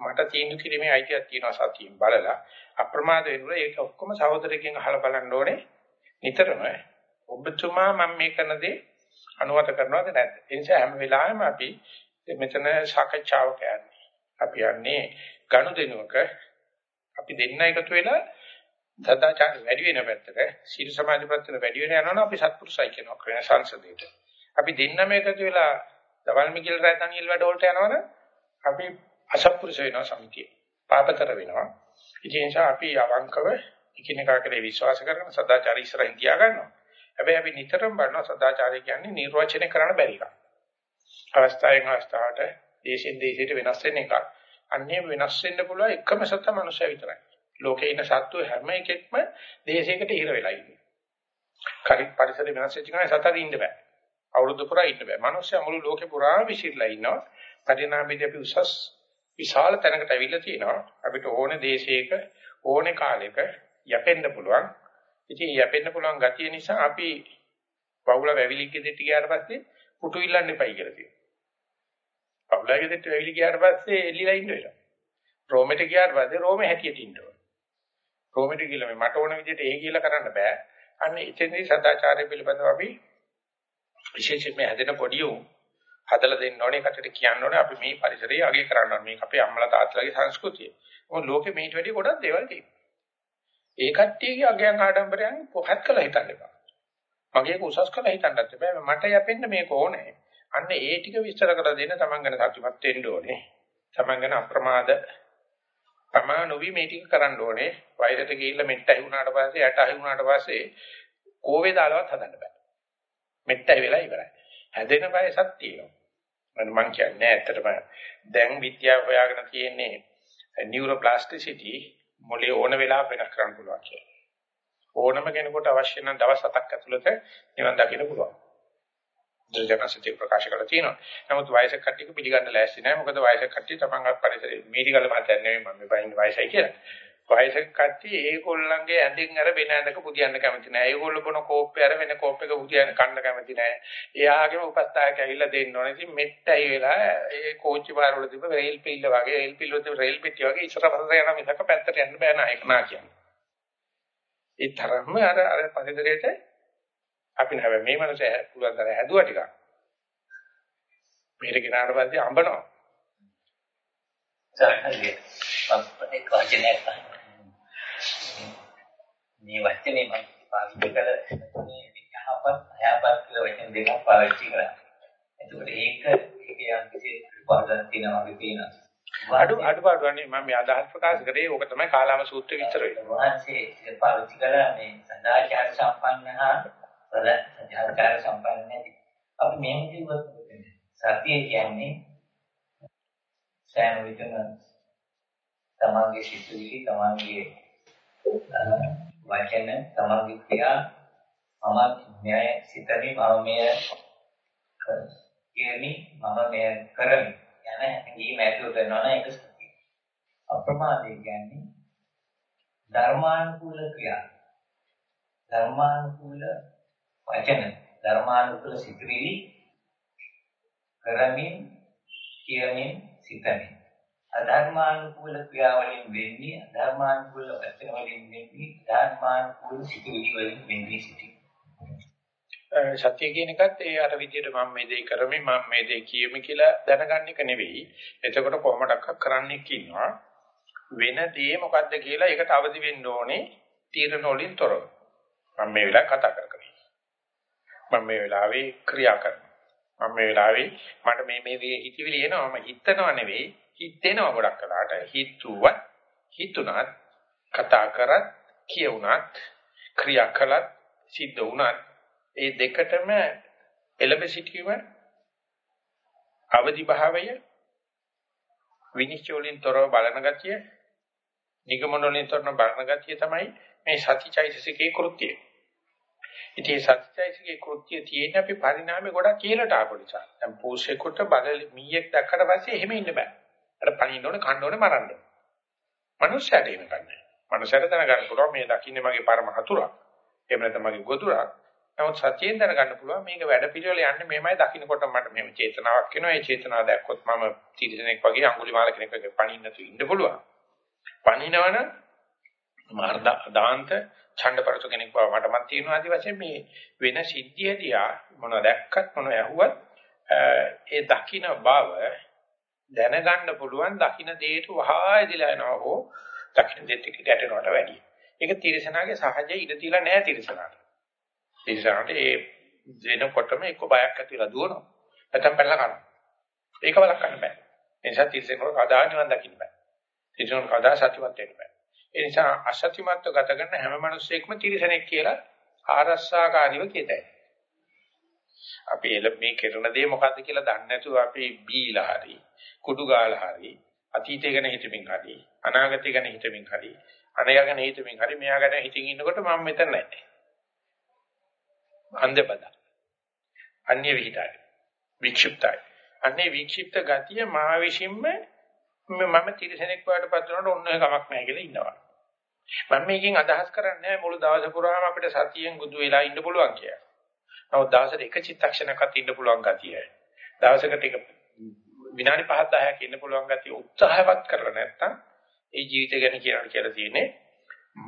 මට තීන්දුව කිරීමේ අයිතියක් තියෙනවා සතියෙන් බලලා අප්‍රමාද වෙනුන ඒක ඔක්කොම සහෝදරයෙන් අහලා බලන්න ඕනේ. නිතරම ඔබතුමා මම මේ කරන දේ අනුමත කරනවද නැද්ද? ඒ නිසා හැම වෙලාවෙම අපි මෙතන සාකච්ඡාවක යන්නේ. අපි යන්නේ ගනුදෙනුවක. අපි දෙන්න එකතු වෙලා සදාචාර වැඩි වෙන පැත්තට සීල සමාධි පැත්තට වැඩි වෙන යනවා නම් අපි සත්පුරුසයි කියනවා කියන සංසදේට. අපි දෙන්නම එකතු වෙලා දවල් මිගිල් රැතන්ිල් වැඩ වලට යනවනම් අපි අසත්පුරුෂ වෙනවා සමිතිය. පාපතර වෙනවා. ඒ නිසා අපි අවංකව එකිනෙකා කෙරේ විශ්වාස කරන සදාචාර ඉස්සරහින් තියා ගන්නවා. හැබැයි අපි නිතරම බලනවා සදාචාරය කියන්නේ නිර්වචනය කරන්න බැරි එකක්. අවස්ථාවෙන් අවස්ථාවට, දේශෙන් දේශයට වෙනස් වෙන එකක්. අන්නේ වෙනස් වෙන්න පුළුවන් එකම සත්‍ය මනුෂ්‍යය විතරයි. ලෝකේ ඉන්න සත්තු හැම එකෙක්ම දේශයකට හිර වෙලා ඉන්නේ. කරි පරිසරය වෙනස් වෙච්ච ගමන් සතර ඉන්න බෑ. අවුරුදු පුරා ඉන්න බෑ. මිනිස්සු මුළු ලෝකේ පුරා විසිරලා ඉන්නවා. පරිණාමයේදී අපි උසස් විශාල තැනකට අවිල්ලා තියෙනවා. අපිට ඕනේ දේශයක ඕනේ කාලයක යැපෙන්න පුළුවන්. ඉතින් යැපෙන්න පුළුවන් ගතිය නිසා අපි පවුල වැවිලික් ගෙදෙට්ට ගියාට පස්සේ පුටු ඉල්ලන්න එපයි කියලා කියනවා. පවුල ගෙදෙට්ට වැවිලි ගියාට පස්සේ එල්ලිලා ඉන්න වෙනවා. රෝමෙට ගියාට පස්සේ රෝමේ හැටියට ඉන්න ඕන. රෝමෙට ගිහලා මේ මට ඕන විදිහට ඒ කියලා කරන්න බෑ. අන්න එතෙන්දී සදාචාරය පිළිබඳව අපි විශේෂයෙන්ම හැදෙන පොඩි උන් හදලා දෙන්න ඕනේ කටට කියන්න ඕනේ අපි මේ පරිසරය අගය කරන්න ඕනේ. මේක අපේ අම්මලා තාත්තලාගේ සංස්කෘතිය. මොකද ලෝකෙ මේට වැඩි ගොඩක් දේවල් තියෙනවා. ඒ කට්ටියගේ අගයන් ආඩම්බරයන් පොහත් කළා හිතන්න එපා. මගේ උසස් කළා හිතන්නත් එපා. මට යැපෙන්න මේක ඕනේ. අන්න ඒ ටික විස්තර කරලා දෙන්න තමන් ගැන සතුටුමත් වෙන්න ඕනේ. තමන් ගැන අප්‍රමාද තමා නොවි මේ ටික කරන්න ඕනේ. වයසට ගිහිල්ලා මෙට්ට ඇහි වුණාට පස්සේ යට ඇහි වුණාට පස්සේ කෝවේ දාලවත් හදන්න බෑ. මෙට්ට ඇහි වෙලා ඉවරයි. හැදෙන වයසක් තියෙනවා. මම කියන්නේ ඇත්තටම දැන් විද්‍යාව හොයාගෙන තියෙන්නේ නියුරෝප්ලාස්ටිසිටි මොලේ ඕන වෙලාවක වෙනස් කරන්න පුළුවන් කියලා. ඕනම කෙනෙකුට අවශ්‍ය නම් දවස් 7ක් ඇතුළත නිවන් දකින්න පුළුවන්. දුර්ජනසිතේ ප්‍රකාශ කරලා තියෙනවා. නමුත් වයසක කට්ටියක පිළිගන්න ලෑස්ති නැහැ. මොකද වයසක කට්ටිය තමන්ගේ පරිසරයේ මේඩිකල් මහත්තයා නෙවෙයි මම මේ බයින් වයසයි කියලා. වයසක කට්ටිය ඒගොල්ලන්ගේ ඇඳෙන් අර වෙන ඇඳක පුදියන්න කැමති නැහැ. ඒගොල්ලෝ බොන කෝප්පේ අර වෙන කෝප්පයක පුදියන්න කන්න කැමති නැහැ. එයාගේම උපස්ථායක ඇවිල්ලා දෙන්න ඕනේ. ඉතින් මෙට්ටයි වෙලා ඒ කෝච්චි බාර වල තිබ්බ රේල් පිල්ල වගේ රේල් පිල්ල වල රේල් පෙට්ටිය වගේ ඉස්සර පස්සට යන මිසක පැත්තට යන්න බෑ නායක නා කියන්නේ. ඒ තරම්ම අර අර පරිසරයට අපි නෑ මේ මනස පුළුවන් තරම් හැදුවා ටිකක්. මෙහෙට ගෙනාට පස්සේ අඹනවා. සාහලිය. එක් වචනයක් මේ වචනේ මම පාවිච්චි කළ මේ යහපත් අයහපත් කියලා වචන දෙකක් පාවිච්චි කරා. එතකොට ඒක ඒක යම් කිසි පාඩම් තියෙනවා වගේ තියෙනවා. අඩු අඩුපාඩු අනේ මම මේ අදහස් ප්‍රකාශ කරේ ඕක තමයි කාලාම සූත්‍රය විතර වෙන්නේ. වහන්සේ පාවිච්චි කළා මේ සදාචාර සම්පන්න හා සදාචාර සම්පන්න නැති. අපි මෙහෙම කිව්වොත් සතිය කියන්නේ සෑම විටම තමන්ගේ සිතුවිලි තමන්ගේ වචන තමන්ගේ ක්‍රියා මම මෙය සිතමි මම මෙය කියමි මම මෙය කරමි යන හැඟීම ඇතුළු කරනවා නම් ඒක සතිය. අප්‍රමාදය කියන්නේ ධර්මානුකූල ක්‍රියා. ධර්මානුකූල වචන, ධර්මානුකූල සිතුවිලි කරමින් කියමින් සිතමින්. අධර්මානුකූල ක්‍රියාවලින් වෙන්නේ අධර්මානුකූල වචන වලින් වෙන්නේ ධර්මානුකූල සිතුවිලි වලින් වෙන්නේ සිටි. සත්‍ය කියන එකත් ඒ අර විදිහට මම මේ දේ කරමි මම මේ දේ කියමි කියලා දැනගන්න එක නෙවෙයි. එතකොට කොහොමඩක් කරන්නෙක් ඉන්නවා. වෙන දේ මොකද්ද කියලා ඒකට අවදි වෙන්න ඕනේ තීරණ වලින් තොරව. මම මේ වෙලාවේ කතා කර කර මම මේ වෙලාවේ ක්‍රියා කරනවා. මම මේ වෙලාවේ මට මේ මේ දේ හිතවිලි එනවා මම හිතනවා නෙවෙයි හිතෙනවා ගොඩක් කලකට හිතුවත් හිතුණත් කතා කරත් කියුණත් ක්‍රියා කළත් සිද්ධ වුණත් ඒ දෙකටම එළඹ සිටීම අවදි භාවය විනිශ්චය වලින් තොරව බලන ගතිය නිගමන වලින් තොරව බලන ගතිය තමයි මේ සතිචෛතසිකේ කෘත්‍යය. ඉතින් සතිචෛතසිකේ කෘත්‍යය තියෙන අපි පරිණාමය ගොඩක් කියලාට ආපු නිසා. දැන් පූසෙකට බල මීයක් දැක්කට පස්සේ එහෙම ඉන්න බෑ. අර පණින්න ඕනේ, කන්න ඕනේ, මරන්න ඕනේ. මනුස්සයට එන කන්නේ. මනුස්සයට දැනගන්න පුළුවන් මේ දකින්නේ මගේ පරම හතුරා. එහෙම නැත්නම් මගේ ගොදුරා. නමුත් සත්‍යයෙන් දැනගන්න පුළුවන් මේක වැඩ පිළිවෙල යන්නේ මේමයි දකින්නකොට මට මෙහෙම චේතනාවක් එනවා. ඒ චේතනාව දැක්කොත් මම තීරණයක් වගේ අඟුලිමාල කෙනෙක් වගේ පණින්න තු ඉන්න පුළුවන්. පණිනවන මාර්ග දාන්ත ඡණ්ඩපරතු කෙනෙක් බව මටමත් තියෙනවා ආදි වශයෙන් මේ වෙන සිද්ධිය දිහා මොනව දැක්කත් මොනව ඇහුවත් ඒ දකින්න බව දැනගන්න පුළුවන් දකින්න දෙයට වහා ඇදිලා යනවා හෝ දකින්න දෙයට ගැටෙනවට වැඩිය. ඒක තිරසනාගේ සහජ ඉඳ තියලා නැහැ තිරසනාට. තිරසනාට ඒ වෙනකොටම එක්ක බයක් ඇතිලා දුවනවා. නැත්නම් පැනලා කරනවා. ඒක වළක්වන්න බෑ. ඒ නිසා තිරසනවල කදා නිවන් දකින්න බෑ. තිරසනවල කදා සත්‍යවත් වෙන්න බෑ. ඒ නිසා අසත්‍යමත්ව ගත කරන හැම මිනිස්සෙක්ම තිරසනෙක් කියලා ආරස්සාකාරීව කියතයි. අපි එළ මේ කරන දේ මොකද්ද කියලා දන්නේ නැතුව අපි බීලා හරි කුඩු ගාලා හරි අතීතය ගැන හිතමින් හරි අනාගතය ගැන හිතමින් හරි අනයා ගැන හිතමින් හරි මෙයා ගැන හිතින් ඉන්නකොට මම මෙතන නැහැ. අන්දපද. අන්‍ය විහිදයි. වික්ෂිප්තයි. අන්නේ වික්ෂිප්ත ගතිය මා විසින්ම මම තිරසනෙක් වඩපත් වුණාට ඔන්න ඔය කමක් නැහැ කියලා ඉන්නවා. මම මේකෙන් අදහස් කරන්නේ මුළු දවස පුරාම අපිට සතියෙන් බුදු වෙලා ඉන්න පුළුවන් කියලා. නමුත් දවසට එක චිත්තක්ෂණයක්වත් ඉන්න පුළුවන් ගතිය. දවසකට එක විනාඩි 5 10ක් ඉන්න පුළුවන් ගතිය උත්සාහවත් කරලා නැත්තම් ඒ ජීවිතය ගැන කියනවා කියලා තියෙන්නේ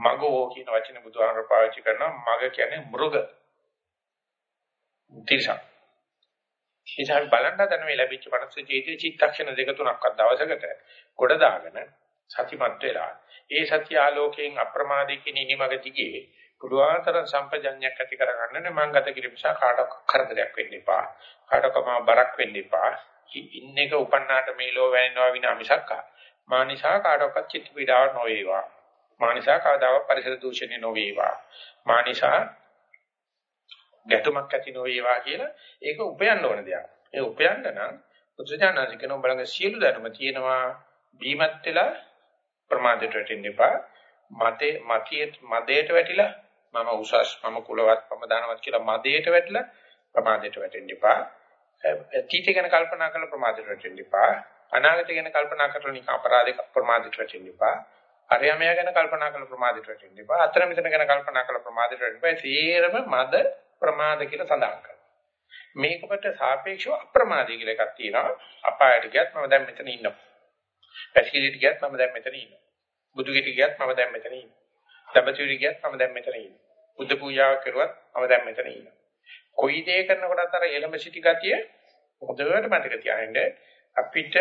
මගෝ කියන වචනේ බුදුහාමර පාවිච්චි කරනවා මග කියන්නේ මෘග. තිරසක්. ඉතින් බලන්න හදන මේ ලැබිච්ච මනස ජීවිතේ චිත්තක්ෂණ දෙක තුනක්වත් දවසකට ගොඩ දාගෙන සතිමත් වෙලා ඒ සත්‍ය ආලෝකයෙන් අප්‍රමාදයෙන් ඉනිමග දිගේ පුදුආතර සම්පජඤ්ඤයක් ඇති කරගන්න මම ගත කිරීම නිසා කාටවත් කරදරයක් වෙන්න එපා කාටවත් බරක් වෙන්න එපා ඉන්න එක උපන්නාට මේ ලෝ වැනෙනවා විනා මිසක් මා නිසා කාටවත් චිත්ත පීඩාවක් නොවේවා. මා නිසා කවදාවත් පරිසර දූෂණය නොවේවා. මා නිසා ගැටුමක් ඇති නොවේවා කියලා ඒක උපයන්න ඕන දෙයක්. ඒ උපයන්න නම් පුදුජානසිකන බලංග සියලු ධර්ම තියෙනවා. බීමත් වෙලා ප්‍රමාදයට වැටෙන්න එපා. මතේ මතියේ මදේට වැටිලා මම උසස් මම කුලවත් මම ධනවත් කියලා මදේට වැටිලා ප්‍රමාදයට වැටෙන්න එපා. අතීතය ගැන කල්පනා කරලා ප්‍රමාදයට වැටෙන්න එපා. අනාගතය ගැන කල්පනා කරලා නිකන් අපරාධයක ප්‍රමාදයට වැටෙන්න එපා. අරයමයා ගැන කල්පනා කරලා ප්‍රමාදයට වැටෙන්න එපා. අතර මෙතන ගැන කල්පනා කරලා ප්‍රමාදයට වැටෙන්න එපා. සීරම මද ප්‍රමාද කියලා සඳහන් කරනවා. මේකට සාපේක්ෂව අප්‍රමාදී කියලා එකක් තියෙනවා. අපායට ගියත් මම දැන් මෙතන ඉන්නවා. පැසිකිලිට ගියත් මම දැන් මෙතන ඉන්නවා. බුදු ගෙට ගියත් මම දැන් මෙතන ඉන්නවා. දඹචුරි ගියත් මම දැන් මෙතන ඉන්නවා. බුද්ධ පූජාවක් කරුවත් මම දැන් මෙතන ඉන්නවා. කොයි දේ කරනකොටත් අර එළඹ සිටි ගතිය හොඳට මතක තියාගන්න අපිට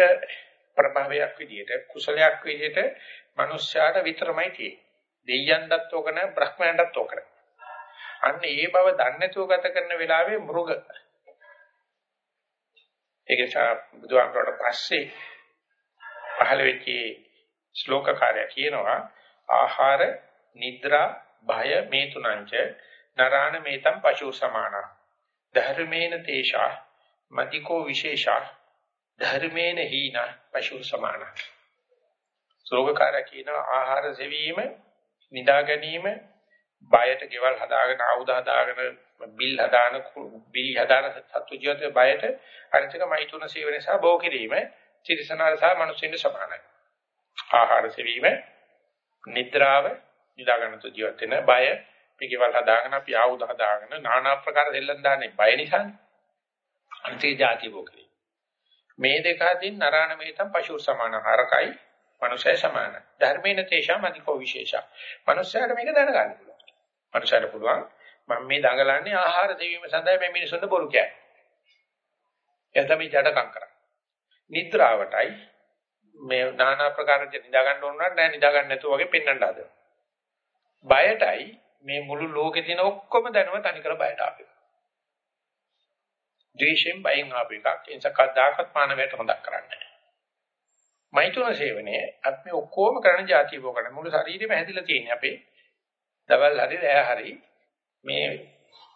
ප්‍රභාවයක් විදියට කුසලයක් විදියට මිනිස්යාට විතරමයි තියෙන්නේ. දෙයයන්ටත් ඕක නැහැ බ්‍රහ්මයන්ටත් ඕක නැහැ. අන්න ඒ බව දන්නේ නැතුව ගත කරන වෙලාවේ මෘග ඒක නිසා බුදුහාමරට පස්සේ පහළ වෙච්ච ශ්ලෝක කාර්යය කියනවා ආහාර නිද්‍රා භය මේ තුනංච නරාණ මේතම් පශු සමාන ධර්මේන තේෂා මතිකෝ විශේෂා ධර්මේන හීන පශු සමාන ශ්ලෝක කාර්යය කියනවා ආහාර සෙවීම නිදා ගැනීම බයට ගෙවල් හදාගෙන ආයුධ හදාගෙන බිල් හදාන බිල් හදාන සත්තු ජීවිතයේ බයට අනිතික මෛතුන සේවනය සහ බෝ කිරීම තිරසනාර සහ මනුෂ්‍යින්ද සමානයි. ආහාර සෙවීම, නිද්‍රාව, නිදා ගන්නතු ජීවිත වෙන මේ ගෙවල් හදාගෙන අපි ආයුධ හදාගෙන নানা ආකාර දෙල්ලන් දාන්නේ බය නිසානේ. අන්තිේ જાති බෝකේ. මේ දෙක අතරින් නරාණ මේතම් පශු සමාන හරකයි මනුෂය සමාන. ධර්මේන තේෂාම අධිකෝ විශේෂා. මනුෂයාට මේක දැනගන්න පුළුවන්. මනුෂයාට පුළුවන් මම මේ දඟලන්නේ ආහාර දෙවීම සඳහා මේ මිනිසුන්ට බොරු කියන්නේ. එයා තමයි ජඩකම් කරන්නේ. නිද්‍රාවටයි මේ নানা ආකාර දෙ නිදා ගන්න ඕන නම් නෑ නිදා ගන්න නැතුව වගේ පෙන්වන්න හදනවා. බයටයි මේ මුළු ලෝකේ තියෙන ඔක්කොම දැනුම තනිකර බයට ආපේ. ද්වේෂයෙන් බයෙන් ආපේ එකක්. ඒ නිසා කද්දාකත් මානවයට හොදක් කරන්නේ නෑ. මෛතුන සේවනයේ අපි ඔක්කොම කරන જાතිය බෝ මුළු ශරීරෙම හැදිලා තියෙන්නේ අපේ දවල් හරි රෑ හරි මේ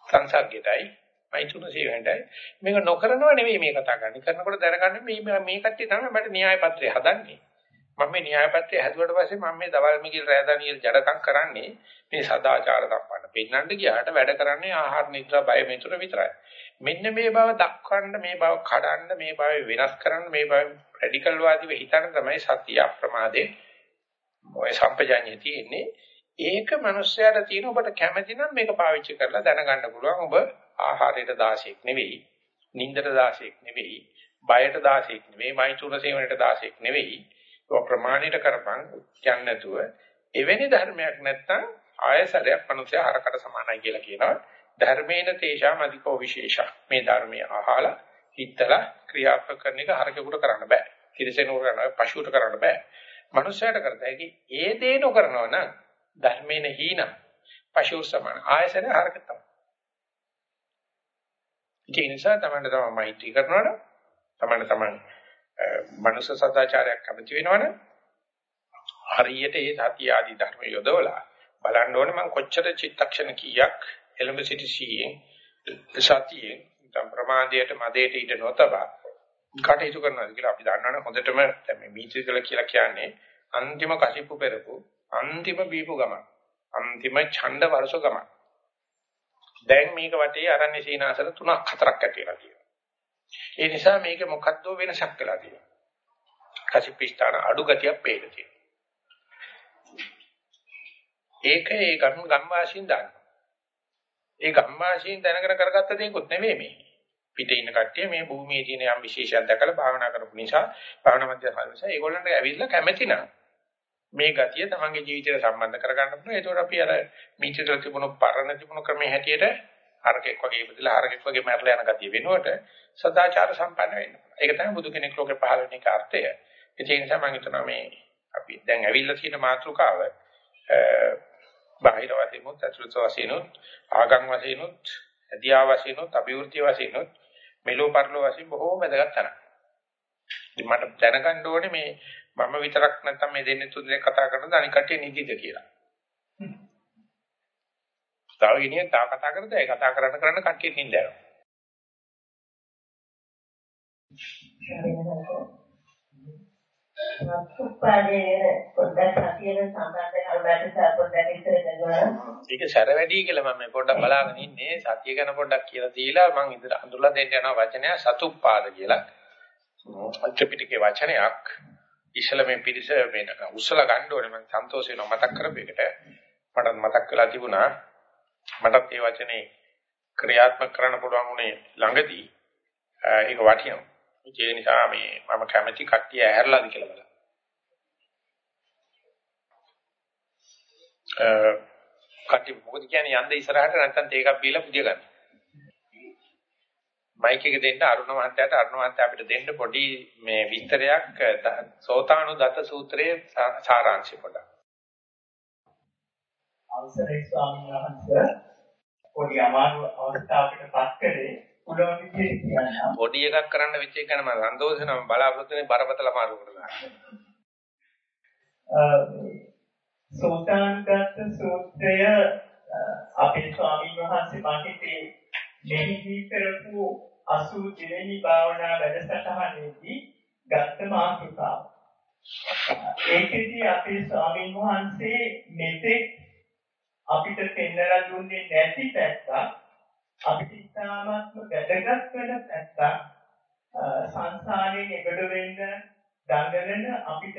සංසර්ගයටයි මෛතුන සේවනටයි මේක නොකරනව නෙවෙයි මේ කතා කරන්නේ කරනකොට දැනගන්න මේ මේ කට්ටිය තමයි මට න්‍යාය පත්‍රය හදන්නේ මම මේ න්‍යාය පත්‍රය හැදුවට පස්සේ මම මේ දවල් මිගිල් රෑදානියල් ජඩකම් කරන්නේ මේ සදාචාර සම්පන්න පෙන්නන්න ගියාට වැඩ කරන්නේ ආහාර නිද්‍රා බය මෙතුර විතරයි. මෙන්න මේ බව දක්වන්න මේ බව කඩන්න මේ බව වෙනස් කරන්න මේ බව රැඩිකල් වාදීව හිතන තමයි සත්‍ය අප්‍රමාදේ. ඔය සම්පජාඤ්ඤය තියෙන්නේ. ඒක මිනිස්යාට තියෙන ඔබට කැමති නම් මේක පාවිච්චි කරලා දැනගන්න පුළුවන්. ඔබ ආහාරයට දාසෙක් නෙවෙයි, නින්දට දාසෙක් නෙවෙයි, බයට දාසෙක් නෙවෙයි, මෛතුන සේවනයට දාසෙක් නෙවෙයි. ඔබ ප්‍රමාණයට කරපන් යන්නේ නැතුව එවැනි ධර්මයක් නැත්නම් ආයසරයක් මිනිස්යා හරකට සමානයි කියලා කියනවා. ධර්මේන තේෂාම අධිකෝ විශේෂා. මේ ධර්මයේ අහලා හිතලා ක්‍රියාත්මක කරන එක හරකෙකුට කරන්න බෑ. කිරිසෙනුට කරන්න බෑ, පශුවට කරන්න බෑ. මනුස්සයාට කරතයි ඒ දේ නොකරනවා නම් ධර්මේන හීන පශු සමාන ආයසන හරක තමයි. ඒ නිසා තමයි තමයි මෛත්‍රී කරනවනම් තමයි තමයි මනුෂ්‍ය සදාචාරයක් කැමති වෙනවනම් හරියට ඒ සතිය ආදී ධර්ම යොදවලා බලන්න ඕනේ මම කොච්චර චිත්තක්ෂණ කීයක් එළඹ සිටි සීයෙන් සතියෙන් තම ප්‍රමාදයට මදේට ඉඳ නොතබා කටයුතු කරනවා කියලා අපි දන්නවනේ හොඳටම දැන් මේ මීත්‍රිකල කියලා කියන්නේ අන්තිම කසිප්පු පෙරපු අන්තිම බීපු ගමන. අන්තිම ඡණ්ඩ වර්ෂ ගමන. දැන් මේක වටේ අරණ්‍ය සීනාසන තුනක් හතරක් ඇති වෙලා තියෙනවා. ඒ නිසා මේක මොකද්ද වෙනසක් වෙලා තියෙනවා. කසිපිස්තාන අඩු ගතියක් පේන තියෙනවා. ඒක ඒ ගම් ගම්වාසීන් දන්නවා. ඒ ගම්වාසීන් දැනගෙන කරගත්ත දේකුත් නෙවෙයි මේ. පිටේ ඉන්න කට්ටිය මේ භූමියේ තියෙන යම් විශේෂයක් දැකලා භාවනා කරපු නිසා භාවනා මධ්‍යස්ථාන නිසා ඒගොල්ලන්ට ඇවිල්ලා කැමැති නම් මේ ගතිය තමන්ගේ ජීවිතයට සම්බන්ධ කරගන්න පුළුවන්. ඒතකොට අපි අර මීටර තිබුණු පරණ තිබුණු ක්‍රමයේ හැටියට හරකෙක් වගේ ඉපදලා හරකෙක් වගේ මැරලා යන ගතිය වෙනුවට සදාචාර සම්පන්න වෙන්න. ඒක තමයි බුදු කෙනෙක් ලෝකේ පහළ වෙන එක අර්ථය. ඒ නිසා මම හිතනවා මේ අපි දැන් ඇවිල්ලා තියෙන මාතෘකාව බාහිර වශයෙන්ුත් අතුලත වශයෙන්ුත් ආගම් වශයෙන්ුත් අධ්‍යා වශයෙන්ුත් අභිවෘද්ධි වශයෙන්ුත් මෙලෝ පරලෝ වශයෙන් බොහෝම වැදගත් තරක්. මට දැනගන්න ඕනේ මේ මම විතරක් නැත්තම් මේ දෙන්නේ තුන් දෙනෙක් කතා කරනද අනික කට්ටිය නිදිද කියලා. තව ගෙනියන් තා කතා කරද ඒ කතා කරන්න කරන්න කට්ටිය නිින්ද යනවා. සුප්පාදයේ පොඩ්ඩක් සතියේ සම්බන්ධ කරලා පොඩ්ඩක් ඉස්සර කරනවා. ඒක සැර වැඩි කියලා මම මේ පොඩ්ඩක් බලාගෙන ඉන්නේ. සතිය ගැන පොඩ්ඩක් කියලා දීලා මම ඉදිරිය අඳුරලා දෙන්න යන වචනය සතුප්පාද කියලා. ත්‍රිපිටකේ වචනයක්. ඉස්සල මේ පිරිස මේ උස්සලා ගන්න ඕනේ මම සන්තෝෂ වෙනවා මතක් කරපේකට. මට මතක් වෙලා තිබුණා. මටත් මේ වචනේ ක්‍රියාත්මක කරන්න පුළුවන් උනේ ළඟදී. ඒක වටිනවා. ඒ නිසා මේ මම කැමැති කට්ටිය ඇහැරලාද කියලා බලන්න. කට්ටිය මොකද කියන්නේ යන්න ඉස්සරහට නැත්නම් තේකක් බීලා පුදිය ගන්න. මයික් එක දෙන්න අරුණ මහත්තයාට අරුණ මහත්තයා අපිට දෙන්න පොඩි මේ විස්තරයක් සෝතානුදත සූත්‍රයේ සාරාංශය පොඩක්. අවසරයි ස්වාමීන් වහන්සේ පොඩි අමාරු අවස්ථාවකට පත් කරේ පුළුවන් විදිහට කියන්න. පොඩි එකක් කරන්න වෙච්ච එක ගැන මම සන්තෝෂ වෙනවා මම බලාපොරොත්තු වෙන්නේ බරපතල අමාරුවකට ගන්න. සෝතාන්ගත සූත්‍රය අපේ ස්වාමීන් වහන්සේ මාහිතේ මෙහිදී කරපු 80 දෙවෙනි භාවනා වැඩසටහනේදී ගත්ත මාතෘකාව. ඒකෙදී අපේ ස්වාමීන් වහන්සේ මෙතෙක් අපිට පෙන්වලා දුන්නේ නැති පැත්තක් අපිට ඉතාමත්ම වැදගත් වෙන පැත්තක් සංසාරයෙන් එගොඩ වෙන්න දඟලන අපිට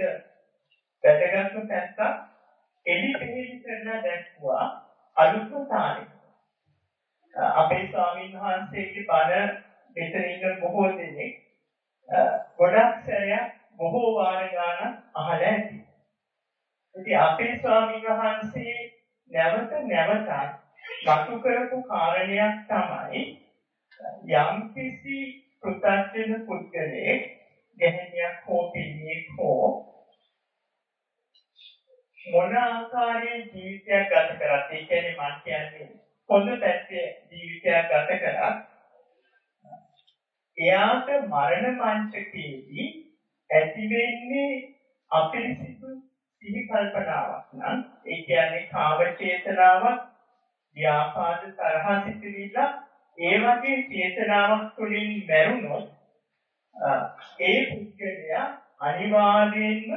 වැදගත්ම පැත්තක් එලි පෙහෙලි කරලා දැක්වුවා අලුත්ම තාලෙක. අපේ ස්වාමීන් වහන්සේගේ බණ මෙතන ඉන්න බොහෝ දෙනෙක් ගොඩක් සැරයක් බොහෝ වාර ගානක් අහලා ඇති. ඉතින් අපේ ස්වාමීන් වහන්සේ නැවත නැවතත් මතු කරපු කාරණයක් තමයි යම් කිසි කෘතඥ පුද්ගලයෙක් ගැහණියක් හෝ පිළියෙක් හෝ මොන ආකාරයේ ජීවිතයක් ගත කරත් ඒ කියන්නේ මම කියන්නේ හොඳ පැත්තේ ජීවිතයක් ගත කරත් එයාට මරණ මංචකයේදී ඇති වෙන්නේ අපිරිසිදු සිහි කල්පනාවක් නම් ඒ කියන්නේ කාම චේතනාවක් ව්‍යාපාද තරහ සිතිවිල්ල ඒ වගේ චේතනාවක් තුළින් මැරුණොත් ඒ පුද්ගලයා අනිවාර්යයෙන්ම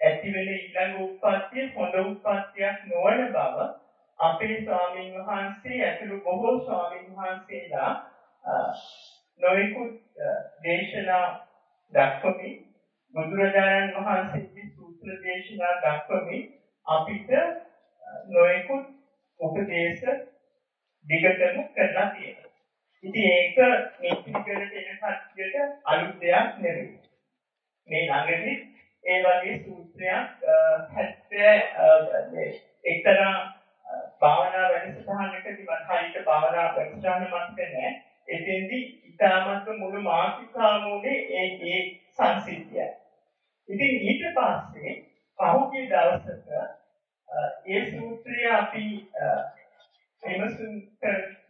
ඇති වෙන ඊළඟ උත්පත්තිය හොඳ උත්පත්තියක් නොවන බව අපේ ස්වාමීන් වහන්සේ ඇතුළු බොහෝ ස්වාමීන් වහන්සේලා නොයෙකුත් දේශනා දක්වමින් බුදුරජාණන් වහන්සේගේ සූත්‍ර දේශනා දක්වමින් අපිට නොයෙකුත් උපදේශ දිගටම කරලා තියෙනවා. ඉතින් ඒක මේ පිළිවෙලට එන කට්ටියට අලුත් දෙයක් නෙවෙයි. මේ ළඟදී ඒ වගේ සූත්‍රයක් 70 එක්තරා භාවනා වැඩසටහනකදී මම හරියට භාවනා වැඩසටහන මතක නැහැ. එතෙන්දී ඉතාමත් මුළු මාසිකාමෝනේ ඒ ඒ සංසිද්ධිය. ඉතින් ඊට පස්සේ පහුගිය දවසක ඒ සූත්‍රය අපි එමසුන්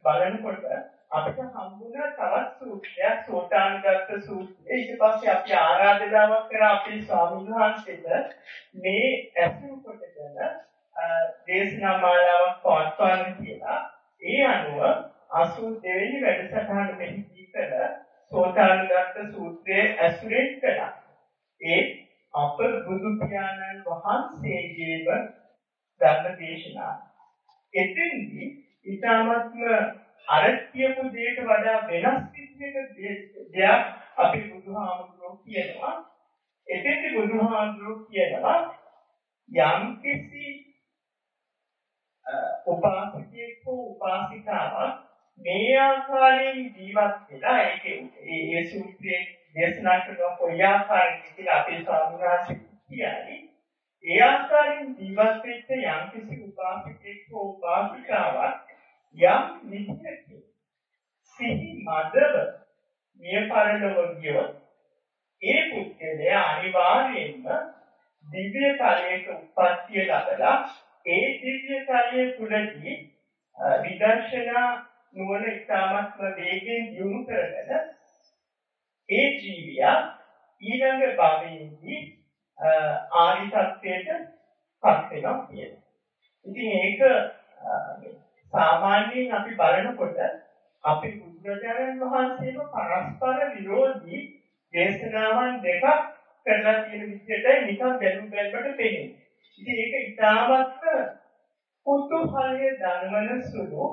බලනකොට අපිට හම්බුණා තවත් සූත්‍රයක් සෝතානුගත සූත්‍රය. ඊට පස්සේ අපි ආරාධනාවක් කරා අපේ ස්වාමීන් වහන්සේට මේ ඇසුරු කොටගෙන දේශනා මාලාවක් පවත්වන්න කියලා. ඒ අනුව 82 වෙනි වැඩසටහන මෙහි කළ සෝතානුගත සූත්‍රයේ ඇසුරෙන් කළා. ඒ අප බුදු පියාණන් වහන්සේගේම ධර්ම දේශනා. එතෙන්දී ඊටාත්ම අර කියපු දෙයට වඩා වෙනස් විදිහක දෙයක් අපි බුදුහාමුදුරුවෝ කියනවා. එතෙන්දී බුදුහාමුදුරුවෝ කියනවා යම් කිසි උපාසකයෙක් හෝ උපාසිකාවක් මේ ආකාරයෙන් ජීවත් වෙලා ඒකේ ඒ සූත්‍රයේ දේශනා කරන කොයි ආකාරයෙන් කියලා අපේ ස්වාමීන් වහන්සේ කියන්නේ ඒ ආකාරයෙන් ජීවත් වෙච්ච යම් කිසි උපාසකෙක් හෝ උපාසිකාවක් යම් නිහිතක සිහි මදව මිය පරලොව ගියොත් ඒ පුද්ගලයා අනිවාර්යයෙන්ම දිව්‍ය තලයක උප්පත්තිය ලබලා ඒ දිව්‍ය තලයේ තුලදී විදර්ශනා නුවණ ඉතාමත්ම වේගෙන් දියුණු කරගෙන ඒ ජීවියා ඊළඟ භවයේදී ආරි සත්‍යයට පත් වෙනවා කියන්නේ. ඉතින් ඒක සාමාන්‍යයෙන් අපි බලනකොට අපි බුදුරජාණන් වහන්සේම පරස්පර විරෝධී දේශනාවන් දෙකක් කරලා තියෙන විදිහට නිකන් බැලු බැලමට පේන්නේ. ඉතින් ඒක ඉතාමත්ම කුතුහලය දනවන සුළු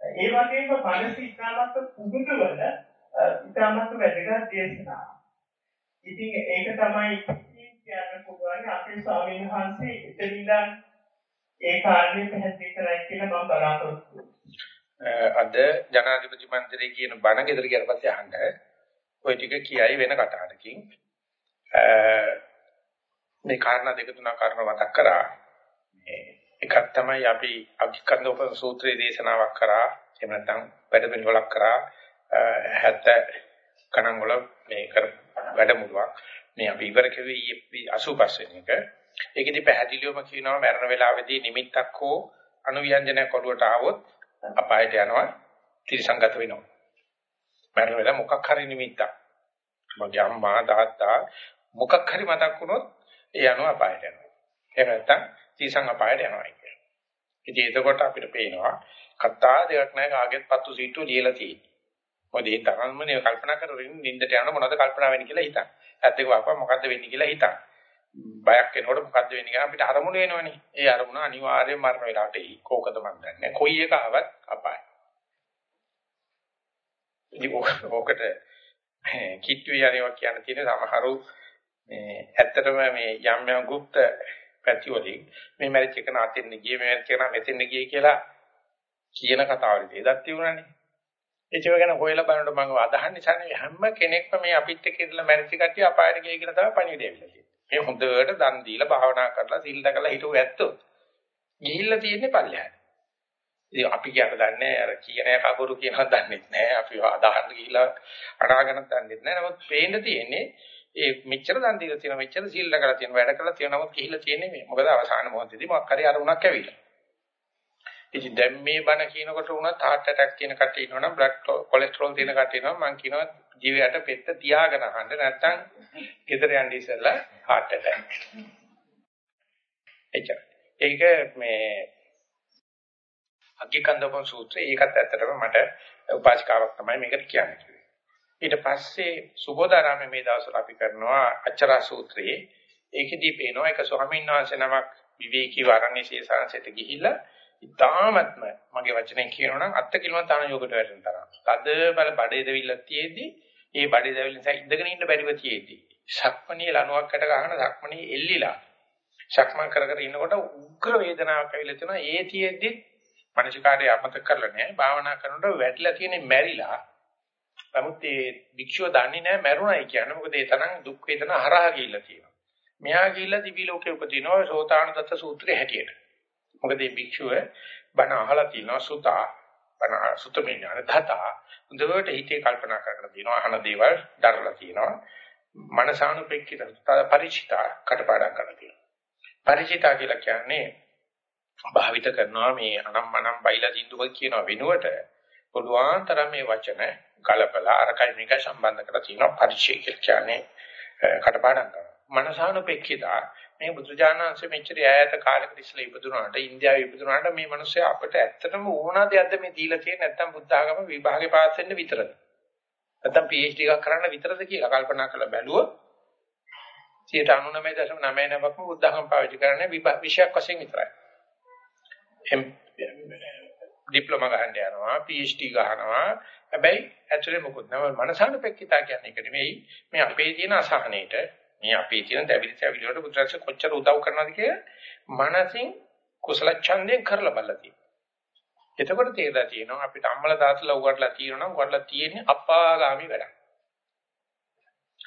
ඒ වගේම මනස ඉතාමත්ම පුදුමවල ඉතාමත්ම වැදගත් දේශනාවක්. ඉතින් ඒක තමයි කියන්න පුළුවන් අපේ ස්වාමීන් වහන්සේ එතනින්ද ඒ කාරණේ පැහැදිලි කරයි කියලා මම බලාපොරොත්තු අද ජනාධිපති මන්ත්‍රී කියන බණ ගෙදර ගියාට පස්සේ අහන්න ওই ටික කියයි වෙන කතාවකින්. මේ කාරණා දෙක තුනක් කාරණා මතක් කරා. මේ එකක් තමයි අපි අභිකන්ද උප සූත්‍රයේ දේශනාවක් කරා. එහෙම නැත්නම් වැඩපිළිවෙලක් කරා. 70 ගණන් වල මේ කර වැඩමුළුවක්. මේ අපි ඉවර කෙරුවේ 85 වෙනි එක. ඒකෙදි පැහැදිලිවම කියනවා මරණ වේලාවේදී නිමිත්තක් හෝ අනුව්‍යංජනයක් ඔළුවට ආවොත් අපායට යනවා තිරසංගත වෙනවා. මරණ වේලාව මොකක් හරි නිමිත්තක්. මගේ අම්මා තාත්තා මොකක් හරි මතක් වුණොත් ඒ යනවා අපායට යනවා. එහෙම නැත්නම් තිරසං අපායට යනවා කියන්නේ ඉතින් එතකොට අපිට පේනවා කතා දෙයක් නැහැ කාගෙත් පත්තු සීට්ටුව ලියලා තියෙන්නේ. මොකද ඒ තරම්ම නේ කල්පනා කරගෙන නින්දට යන මොනවද කල්පනා වෙන්නේ කියලා හිතන්න. ඇත්ත එක වහපුවා මොකද්ද වෙන්නේ කියලා හිතන්න. බයක් එනකොට මොකද්ද වෙන්නේ කියලා අපිට අරමුණ වෙනවනේ. ඒ අරමුණ අනිවාර්යයෙන් මරණ වෙලාවට එයි. කෝකද මන් දන්නේ. කොයි එක ආවත් අපායයි. ඉතින් ඕකට කිට්ටු යනවා කියන තියෙන සමහරු මේ ඇත්තටම මේ යම් යම් গুপ্ত පැති වලින් මේ මැරිච් එක නාතෙන්න ගියේ මේ මැරිච් එක මෙතෙන්න ගියේ කියලා කියන කතාවලදී එදත් තියුණානේ. ඒක ගැන හොයලා බලනකොට මම අදහන්නේ සන්නේ හැම කෙනෙක්ම මේ අපිත් එක්ක ඉඳලා මැරිච්ච කට්ටිය අපායට ගිය කියලා තමයි පණිවිඩය ඇවිල්ලා තියෙන්නේ. මේ හොඳට දන් දීලා භාවනා කරලා සිල් දකලා හිටුව ඇත්තෝ. ගිහිල්ලා තියෙන්නේ පල්ලෙහාට. ඉතින් අපි කියන්න දන්නේ අර කියන එක කවුරු කියනවද දන්නේ නැහැ. අපි අදහන්න ගිහිල්ලා අනාගතත් දන්නේ නැහැ. නමුත් පේන්න තියෙන්නේ ඒ මෙච්චර දන් දීලා තියෙනවා මෙච්චර සිල් දකලා තියෙනවා වැඩ කරලා තියෙනවා නමුත් ගිහිල්ලා තියෙන්නේ මේ. මොකද අවසාන මොහොතේදී මොකක් හරි අරුණක් ඇවිල්ලා. ඉතින් දැන් මේ බණ කියනකොට උනත් heart attack කියන කට්ටිය ඉන්නවනම් blood cholesterol තියෙන කට්ටිය ඉන්නවා මම කියනවා ජීවයට පෙත්ත තියාගෙන අහන්න නැත්නම් ගෙදර යන්න ඉස්සෙල්ලා heart attack. එච්චර. ඒක මේ අග්ගිකන්දපොන් සූත්‍රය ඒකත් ඇත්තටම මට උපාසිකාවක් තමයි මේකට කියන්නේ. ඊට පස්සේ සුබෝධාරාමේ මේ දවස්වල අපි කරනවා අච්චරා සූත්‍රයේ ඒකෙදී පේනවා එක ස්වාමීන් වහන්සේ නමක් විවේකී වරණේ ශේසාංශයට ගිහිල්ලා ඉතාමත්ම මගේ වචනෙන් කියනවනම් අත්ති කිලෝන තන යෝගට වැටෙන තරම්. තද බල බඩේ දෙවිල්ල තියේදී ඒ බඩේ දෙවිල්ල නිසා ඉඳගෙන ඉන්න බැරිව තියේදී. ශක්මණී ලණුවක්කට ගහන ශක්මණී එල්ලිලා. ශක්මන් කර කර ඉන්නකොට උග්‍ර වේදනාවක් ඇවිල්ලා තියෙනවා. ඒ තියේදී මනසිකාරය අමතක කරලා නැහැ. භාවනා කරනකොට වැටිලා තියෙන්නේ මැරිලා. නමුත් ඒ භික්ෂුව දන්නේ නැහැ මැරුණයි කියන්නේ. මොකද ඒ තරම් දුක් වේදනා හරහා ගිහිල්ලා තියෙනවා. මෙහා ගිහිල්ලා දිවි ලෝකේ උපදිනවා සෝතානුදත්ත සූත්‍රයේ හැටියට. මොකද මේ භික්ෂුව බණ අහලා තියෙනවා සුතා බණ සුතමේ ඥාන දතා හොඳට හිතේ කල්පනා කරගෙන තියෙනවා අහන දේවල් දරලා තියෙනවා මනසානුපෙක්කිත පරිචිතා කටපාඩම් කරලා තියෙනවා පරිචිතා කියලා කියන්නේ භාවිත කරනවා මේ අනම්මනම් බයිලා දින්දුව කියන වෙනුවට පුළුවන් තරම් මේ වචන කලබලා අරකයි මේක සම්බන්ධ කරලා තියෙනවා පරිචය කියලා කියන්නේ කටපාඩම් කරනවා. මනසානුපෙක්කිතා මේ බුදුජානනාංශ මෙච්චර ඈත කාලෙකට ඉස්සෙල්ලා ඉපදුනාට ඉන්දියාවේ ඉපදුනාට මේ මිනිස්සයා අපිට ඇත්තටම ඕන දෙයක්ද මේ දීලා තියෙන්නේ නැත්නම් බුද්ධ ආගම විභාගේ පාස් වෙන්න විතරද? නැත්නම් PhD එකක් කරන්න විතරද කියලා කල්පනා කරලා බැලුවොත් 99.99%ක්ම බුද්ධ ආගම පාවිච්චි කරන්නේ විෂයක් වශයෙන් විතරයි. ඩිප්ලෝමා ගහන්න යනවා PhD ගහනවා. හැබැයි ඇක්චුලි මොකුත් නෑ මනසානුපෙක්කිතා කියන්නේ ඒක නෙමෙයි. මේ අපේ තියෙන අසහනෙට මේ අපේ තියෙන දැවිලි දැවිලි වලට බුදුරජාණන් කොච්චර උදව් කරනවද කියලා මනසින් කුසල ඡන්දයෙන් කරලා බලලා තියෙනවා. එතකොට තේරලා තියෙනවා අපිට අම්මලා තාත්තලා උගඩලා තියෙනවා උගඩලා තියෙන්නේ අපාගාමි වැඩක්.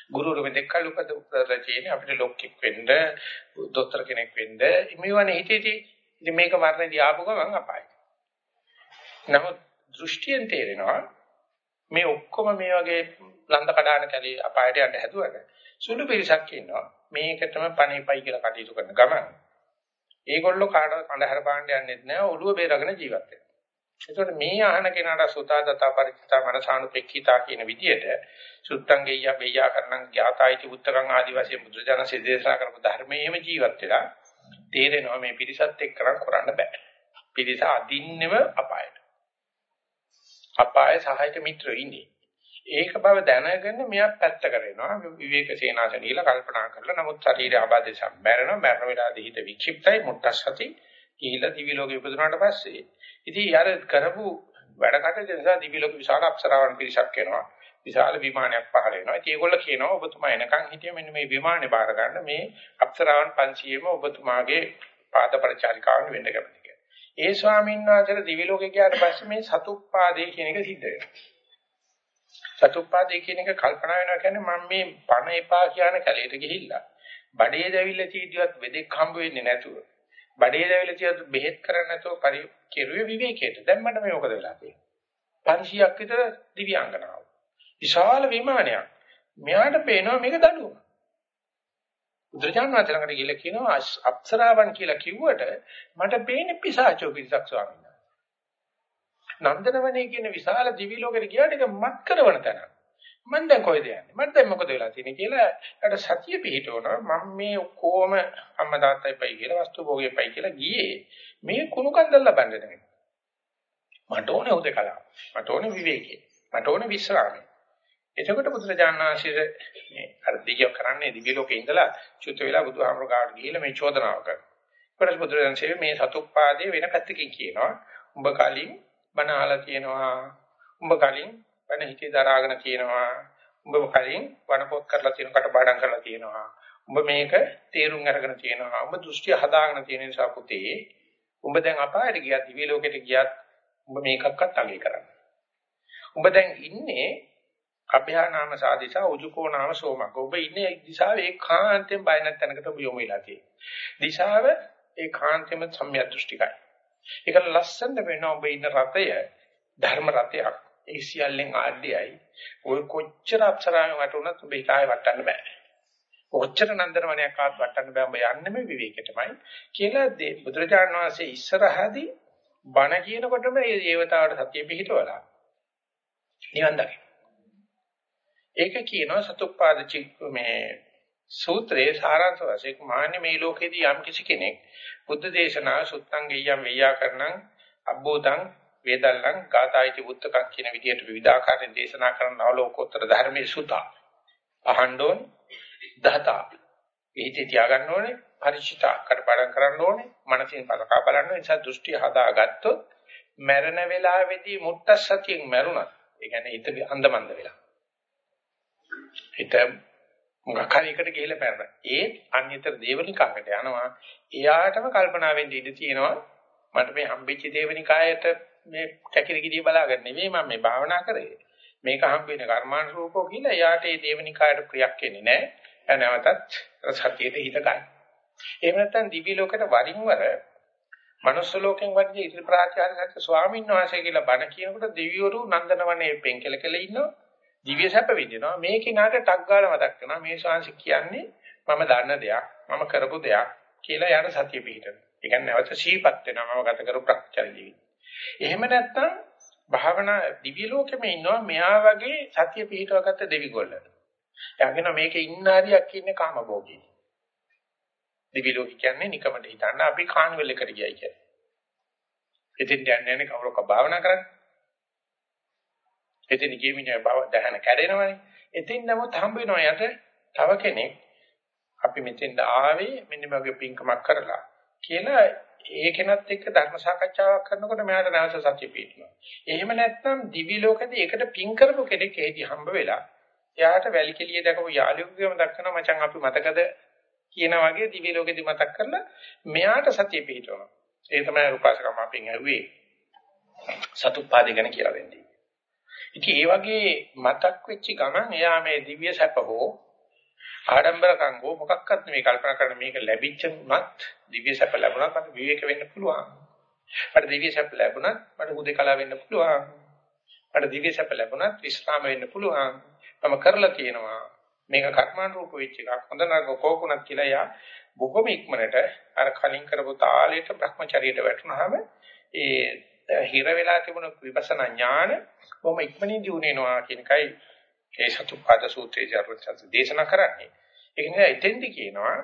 ගුරුවරු මෙතෙක්කල් උපද උපදලා තියෙන්නේ අපිට ලොක්ෙක් වෙන්න, දොස්තර කෙනෙක් වෙන්න, මේවනේ හිතේදී ඉතින් මේක මරණදී ආපු ගමන් අපායයි. නමුත් දෘෂ්ටියෙන් තේරෙනවා මේ ඔක්කොම මේ වගේ ලන්ද කඩාන කැලේ අපායට යන්න හැදුවට සුළු පිරිසක් ඉන්නවා මේකටම පණේපයි කියලා කටයුතු කරන ගමන් ඒගොල්ලෝ කාටවත් අඳහර පාණ්ඩ යන්නෙත් නෑ ඔළුව බේරගෙන ජීවත් වෙනවා. ඒතකොට මේ අහන කෙනාට සුතා දතා පරිචිතා මනසානුපෙක්ඛිතා කියන විදිහට සුත්තං ගෙය්‍ය බෙය්‍යා කරනං ඥාතායිති උත්තරං ආදි වශයෙන් බුදුජානක සිදේශනා කරපු ධර්මයේම ජීවත් වෙලා තේරෙනවා මේ පිරිසත් එක්ක කරන්න බෑ. පිරිස අදින්නෙම අපායට. අපායේ සහායක මිත්‍රයෝ ඉන්නේ. ඒක බව දැනගෙන මෙයා පැත්ත කරනවා. විවේක සේනාසනීල කල්පනා කරලා නමුත් ශරීරය ආබාධය සම්බැරෙනවා. මරණ වෙලාවේදී හිත වික්ෂිප්තයි. මුට්ටස්සති ගිහිලා දිවි ලෝකෙ ඉපදුනාට පස්සේ. ඉතින් යාර කරපු වැඩ කටයුතු නිසා දිවි ලෝක විශාල අප්සරාවන් පිරිසක් එනවා. විශාල විමානයක් පහළ වෙනවා. ඉතින් ඒගොල්ලෝ කියනවා ඔබතුමා එනකන් හිටිය මෙන්න මේ විමානේ බාර ගන්න. මේ අප්සරාවන් 500ම ඔබතුමාගේ පාද පරිචාරිකාවන් වෙන්න කැමති කියලා. ඒ ස්වාමීන් වහන්සේලා දිවි ලෝකෙ ගියාට පස්සේ මේ සතුප්පාදේ කියන එක සිද්ධ වෙනවා. සතුප්පාදේ කියන එක කල්පනා වෙනවා කියන්නේ මම මේ පණ එපා කියන කැලේට ගිහිල්ලා බඩේ දැවිල්ල තීදිවත් වෙදෙක් හම්බ වෙන්නේ නැතුව බඩේ දැවිල්ල තීදිවත් බෙහෙත් කරන්නේ නැතුව පරි කෙරුවේ විවේකයට. දැන් මට මේ මොකද වෙලා තියෙන්නේ? 500ක් විතර දිව්‍යාංගනාව. විශාල විමානයක්. මෙයාට පේනවා මේක දඩුවම. බුදුරජාණන් වහන්සේ ළඟට ගිහිල්ලා කියනවා අප්සරාවන් කියලා කිව්වට මට පේන්නේ පිසාචෝ පිරිසක් ස්වාමීන් වහන්සේ. නන්දනවනේ කියන විශාල දිවි ලෝකෙට ගියාට ඒක මත් කරවන තැන. මම දැන් කොහෙද යන්නේ? මට දැන් මොකද වෙලා තියෙන්නේ කියලා ඊට සතිය පිහිටවනවා. මම මේ කොහොම අම්මා තාත්තයි පයි කියලා වස්තු භෝගේ පයි කියලා ගියේ මේ කුණු කන්දල් ලබන්න නෙමෙයි. මට ඕනේ උදේකලා. මට ඕනේ විවේකේ. මට ඕනේ විශ්‍රාමය. එතකොට බුදුරජාණන් වහන්සේ මේ අර දිග්‍ය කරන්නේ දිව්‍ය ලෝකේ ඉඳලා චුත වෙලා බුදුහාමර ගාවට ගිහිල්ලා මේ චෝදනාව කරනවා. ඊට බුදුරජාණන්සේ මේ සතුප්පාදේ වෙන පැත්තකින් කියනවා. උඹ කලින් බණ අහලා තියෙනවා. උඹ කලින් බණ හිතේ දරාගෙන තියෙනවා. උඹ කලින් වණ පොත් කරලා තියෙන කටපාඩම් කරලා තියෙනවා. උඹ මේක තේරුම් අරගෙන තියෙනවා. උඹ දෘෂ්ටි හදාගෙන තියෙන නිසා පුතේ උඹ දැන් අපායට ගියත් දිව්‍ය ලෝකෙට ගියත් උඹ මේකක්වත් අගය කරන්නේ. උඹ දැන් ඉන්නේ අභ්‍යානාම සාදිසා උජුකෝ නාම සෝමක. ඔබ ඉන්නේ දිශාවේ ඒකාන්තයෙන් බය නැත්නම්කට ඔබ යොමු වෙලා තියෙන්නේ. දිශාව ඒකාන්තයෙන්ම සම්‍යක් දෘෂ්ටිකයි. ඒක ලස්සනට වෙනවා ඔබ ඉන්න රතය ධර්ම රතයක්. ඒ සියල්ලෙන් ආඩ්‍යයි. ඔය කොච්චර අපසරාවෙන් වටුණත් ඔබ හිතාවේ වටන්න බෑ. කොච්චර නන්දනවනයක් ආවත් වටන්න බෑ ඔබ යන්නේ මේ විවේකයටමයි කියලා බුදුරජාණන් වහන්සේ ඉස්සරහදී බණ කියනකොටම ඒ දේවතාවට සතිය පිහිටවලා නිවන් දකින්න. ඒක කියනවා සතුප්පාද මේ සූත්‍රයේ සාරාංශ වශයෙන් මාන්නේ මේ ලෝකෙදී යම් කිසි කෙනෙක් බුද්ධ දේශනාව සුත්තං ගෙයම් වෙය්‍යාකරණං අබ්බෝධං වේදල්ලං ගාතායිති බුත්තකම් කියන විදිහට විවිධාකාරයෙන් දේශනා කරන අවලෝකෝත්තර ධර්මයේ සුතා. අහඬෝන් දහතා. ඉහිති තියාගන්න ඕනේ පරිචිතා කරපාඩම් කරන්න ඕනේ මනසින් පලකා බලන්න නිසා දෘෂ්ටි හදාගත්තොත් මරණ වේලාවේදී මුට්ට සතියෙන් මරුණා ඒ කියන්නේ හිත අන්දමන්ද වෙලා. හිත මොකක් හරි එකට ගිහිල්ලා පැරලා. ඒ අන්‍යතර දේවනිකාකට යනවා. එයාටම කල්පනා වෙන්න ඉඩ තියෙනවා. මට මේ හම්බෙච්ච දේවනිකායට මේ කැකිරි ගිඩිය බලාගන්න නෙවෙයි මම මේ භාවනා කරේ. මේක හම්බ වෙන කර්මාන රූපෝ කියලා එයාට මේ දේවනිකායට ප්‍රියක් වෙන්නේ නැහැ. නැවතත් සතියේට හිත ගන්න. එහෙම නැත්නම් දිවි ලෝකෙට වරින් වර මනුස්ස ලෝකෙන් වගේ ඉති ප්‍රාචාර්ය සත්‍ය ස්වාමීන් වහන්සේ කියලා බණ කියනකොට දෙවිවරු නන්දනවනේ පෙන්කල කළ ඉන්නවා. දිව්‍ය සැප විඳිනවා මේ කිනාට ටක් ගාලා මතක් වෙනවා මේ ශාංශ කියන්නේ මම දන්න දෙයක් මම කරපු දෙයක් කියලා යාට සතිය පිහිටන. ඒ කියන්නේ නැවත සීපත් වෙනවා මම ගත කරපු ප්‍රත්‍යචරි ජීවිතය. එහෙම නැත්නම් භාවනා දිව්‍ය ලෝකෙම ඉන්නවා මෙහා වගේ සතිය පිහිටවගත්ත දෙවිගොල්ල. එයාගෙන මේකේ ඉන්න හරියක් ඉන්නේ කාමභෝගී. දිව්‍ය ලෝක කියන්නේ නිකමට හිතන්න අපි කාන්වල එකට ගියයි කියන්නේ. ඉතින් දැන් යන්නේ කවුරක භාවනා කරන්නේ එතන ගියමිනේ බව දහන කැඩෙනවනේ. එතින් නමුත් හම්බ වෙනවා යට තව කෙනෙක් අපි මෙතෙන් ආවේ මෙන්න මේ පින්කමක් කරලා කියලා ඒ කෙනත් එක්ක ධර්ම සාකච්ඡාවක් කරනකොට මෙයාට නැවත සත්‍ය පිටනවා. එහෙම නැත්නම් දිවි ලෝකෙදී ඒකට පින් කරපු කෙනෙක් එහෙදි හම්බ වෙලා එයාට වැලි කෙලිය දැකපු යාළුවෙකුගේම දක්වන මචං අපි මතකද කියන වගේ දිවි ලෝකෙදී මතක් කරලා මෙයාට සත්‍ය පිටවනවා. ඒ තමයි උපාසකම අපෙන් ඇහුවේ සතුප්පාදේ ගැන කියලා දෙන්නේ. ඉතින් ඒ වගේ මතක් වෙච්ච ගමන් එයා මේ දිව්‍ය සැප හෝ ආඩම්බරකම් හෝ මොකක්වත් නෙමෙයි කල්පනා කරන මේක ලැබිච්ච උනත් දිව්‍ය සැප ලැබුණත් මට විවේක වෙන්න පුළුවන්. මට දිව්‍ය සැප ලැබුණත් මට හුදේකලා වෙන්න පුළුවන්. මට දිව්‍ය සැප ලැබුණත් විශ්‍රාම වෙන්න පුළුවන්. මම කරලා තියෙනවා. මේක කර්මානුරූප වෙච්ච එකක්. හොඳ නරක කෝකුණක් කියලා යා බොහොම ඉක්මනට අර කලින් කරපු තාලෙට Brahmacharyaට වැටුනහම ඒ හිර වෙලා තිබුණ විපස්සනා ඥාන කොහොම ඉක්මනින් දිනුනෙනවා කියන එකයි ඒ සතුප්පාද සූත්‍රයේ ජර්වචන්ත දේශනා කරන්නේ. ඒ නිසා එතෙන්දි කියනවා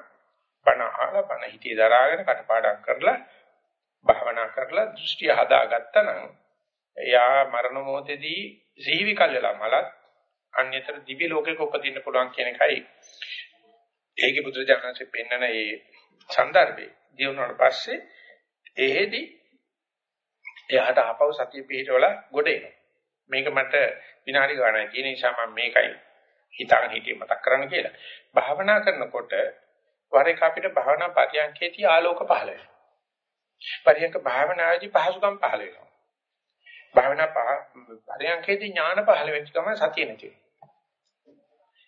බණ අහලා බණ හිතේ දරාගෙන කටපාඩම් කරලා භාවනා කරලා දෘෂ්ටිය හදාගත්තා නම් එයා මරණ මොහොතේදී සිහි විකල් වෙලා මලත් අන්‍යතර දිවි ලෝකයක උපදින්න පුළුවන් කියන එකයි ඒකේ බුදුරජාණන්සේ පෙන්වන ඒ සන්දර්භේ දිනුනාට පස්සේ එහෙදී එයාට ආපහු සතිය පිටවල ගොඩ එනවා. මේක මට විනාඩි ගානක් තියෙන නිසා මම මේකයි හිතාගෙන හිටියේ මතක් කරන්න කියලා. භාවනා කරනකොට වර එක අපිට භාවනා පරියන්කේදී ආලෝක පහළ වෙනවා. පරියන්ක භාවනාවේදී පහසුකම් පහළ වෙනවා. භාවනා පරියන්කේදී ඥාන පහළ වෙච්ච ගමන් සතිය නැති වෙනවා.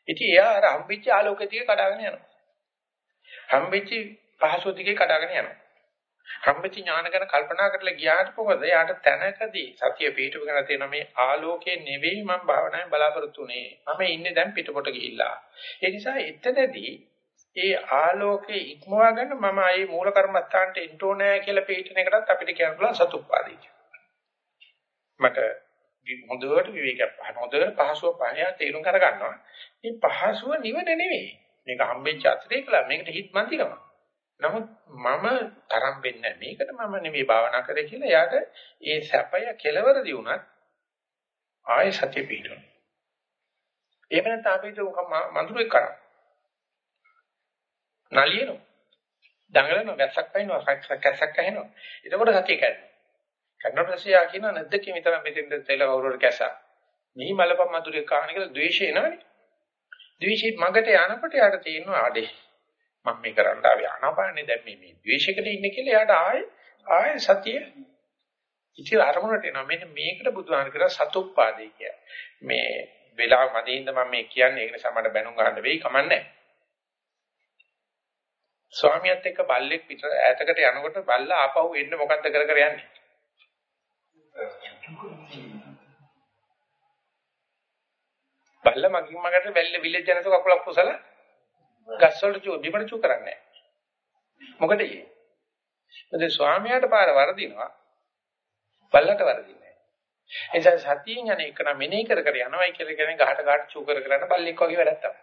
ඉතින් එයා අර හම්බෙච්ච ආලෝකයේ දිගේ කඩාගෙන යනවා. හම්බෙච්ච පහසුව දිගේ කඩාගෙන යනවා. හම්බෙච්ච ඥාන ගැන කල්පනා කරලා ගියාට මොකද? යාට තැනකදී සතිය පිටුවගෙන තියෙන මේ ආලෝකයේ නෙවෙයි මම භාවනාවේ බලාපොරොත්තු වෙන්නේ. මම ඉන්නේ දැන් පිටපොට ගිහිල්ලා. ඒ නිසා එතනදී ඒ ආලෝකේ ඉක්මවා ගන්න මම ආයේ මූල කර්මස්ථානට එන්න ඕනෑ කියලා පිටින එකටත් අපිට කියන්න පුළුවන් සතුප්පාදේ කියලා. මට හොඳට විවේකයක් පහන හොඳට පහසුව පහය තේරුම් කර ගන්නවා. මේ පහසුව නිවන නෙවෙයි. මේක හම්බෙච්ච අතරේ කළා මේකට හිත මන්තිකම. නමුත් මම තරම් වෙන්නේ මේකට මම නෙවෙයි භාවනා කරේ කියලා එයාට ඒ සැපය කෙලවරදී වුණත් ආයෙ සතිය පිටුන. එහෙම නැත්නම් අපි ඒක මඳුරෙක් කරා. නලියනවා. දඟලනවා වැස්සක් පයින්නවා කැස්සක් ඇහෙනවා. එතකොට සතිය කැඩෙනවා. කඩන පස්සේ යා කියන නැද්ද කි විතර මෙතෙන්ද තෙල කවුරුර කැසා. මිහි මලපම් මధుරේ කාහන කියලා ද්වේෂය එනවනේ. ද්වේෂي මගට යනකොට යාට තියෙනවා ආඩේ. මම මේ කරන්න ආවේ ආනාපානේ දැන් මේ මේ ද්වේෂයකට ඉන්නේ කියලා යාට ආයේ ආයේ සතිය ඉතින් අරමුණට එනවා. මෙන්න මේකට බුදුහාම කරා සතුප්පාදේ කිය. මේ වෙලාව මදින්ද මම මේ කියන්නේ ඒක නිසා මට බැනුම් ගන්න වෙයි කමන්නේ. ස්වාමියාත් එක්ක බල්ලෙක් පිට ඈතකට යනකොට බල්ලා ආපහු එන්න මොකද්ද කර කර යන්නේ? බල්ලා මගින් මගට වැල්ල විලෙජ් යනකොට කකුලක් කුසල ගස් වලට චු බිමට චු කරන්නේ මොකද ඒ? මොකද ස්වාමියාට පාර වරදිනවා බල්ලට වරදින්නේ නැහැ. ඒ නිසා සතියෙන් යන එක නම් මෙනෙහි කර කර යනවයි කියලා කියන්නේ ගහට ගහට චු කර කර යන බල්ලෙක් වගේ වැඩක් තමයි.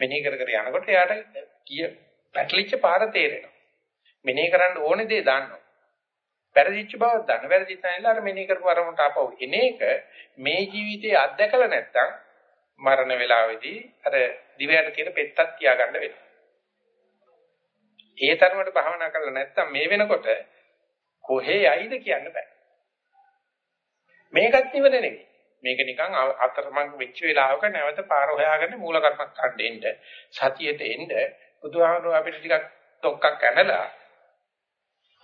මෙනෙහි කර කර යනකොට එයාට කිය පැටලිච්ච පාර තේරෙනවා. මෙනෙහි කරන්න ඕනේ දේ දන්නවා. පෙරදිච්ච බව දන්න. වැරදිච්ච නැල්ල අර මෙනෙහි කරපු අරමුණට ආපහු එන එක මේ ජීවිතේ අත්දකලා නැත්තම් මරණ වේලාවේදී අර දිවයට තියෙන පෙත්තක් තියාගන්න වෙනවා. ඒ තරමට භාවනා කරලා නැත්තම් මේ වෙනකොට කොහේ යයිද කියන්න බෑ. මේකත් නිවන නෙවෙයි. මේක නිකන් අතරමං වෙච්ච වෙලාවක නැවත පාර හොයාගෙන මූල කර්මස්ථානට එන්න සතියට එන්න බුදුහාමුදුරුවෝ අපිට ටිකක් තොක්කක් ඇනලා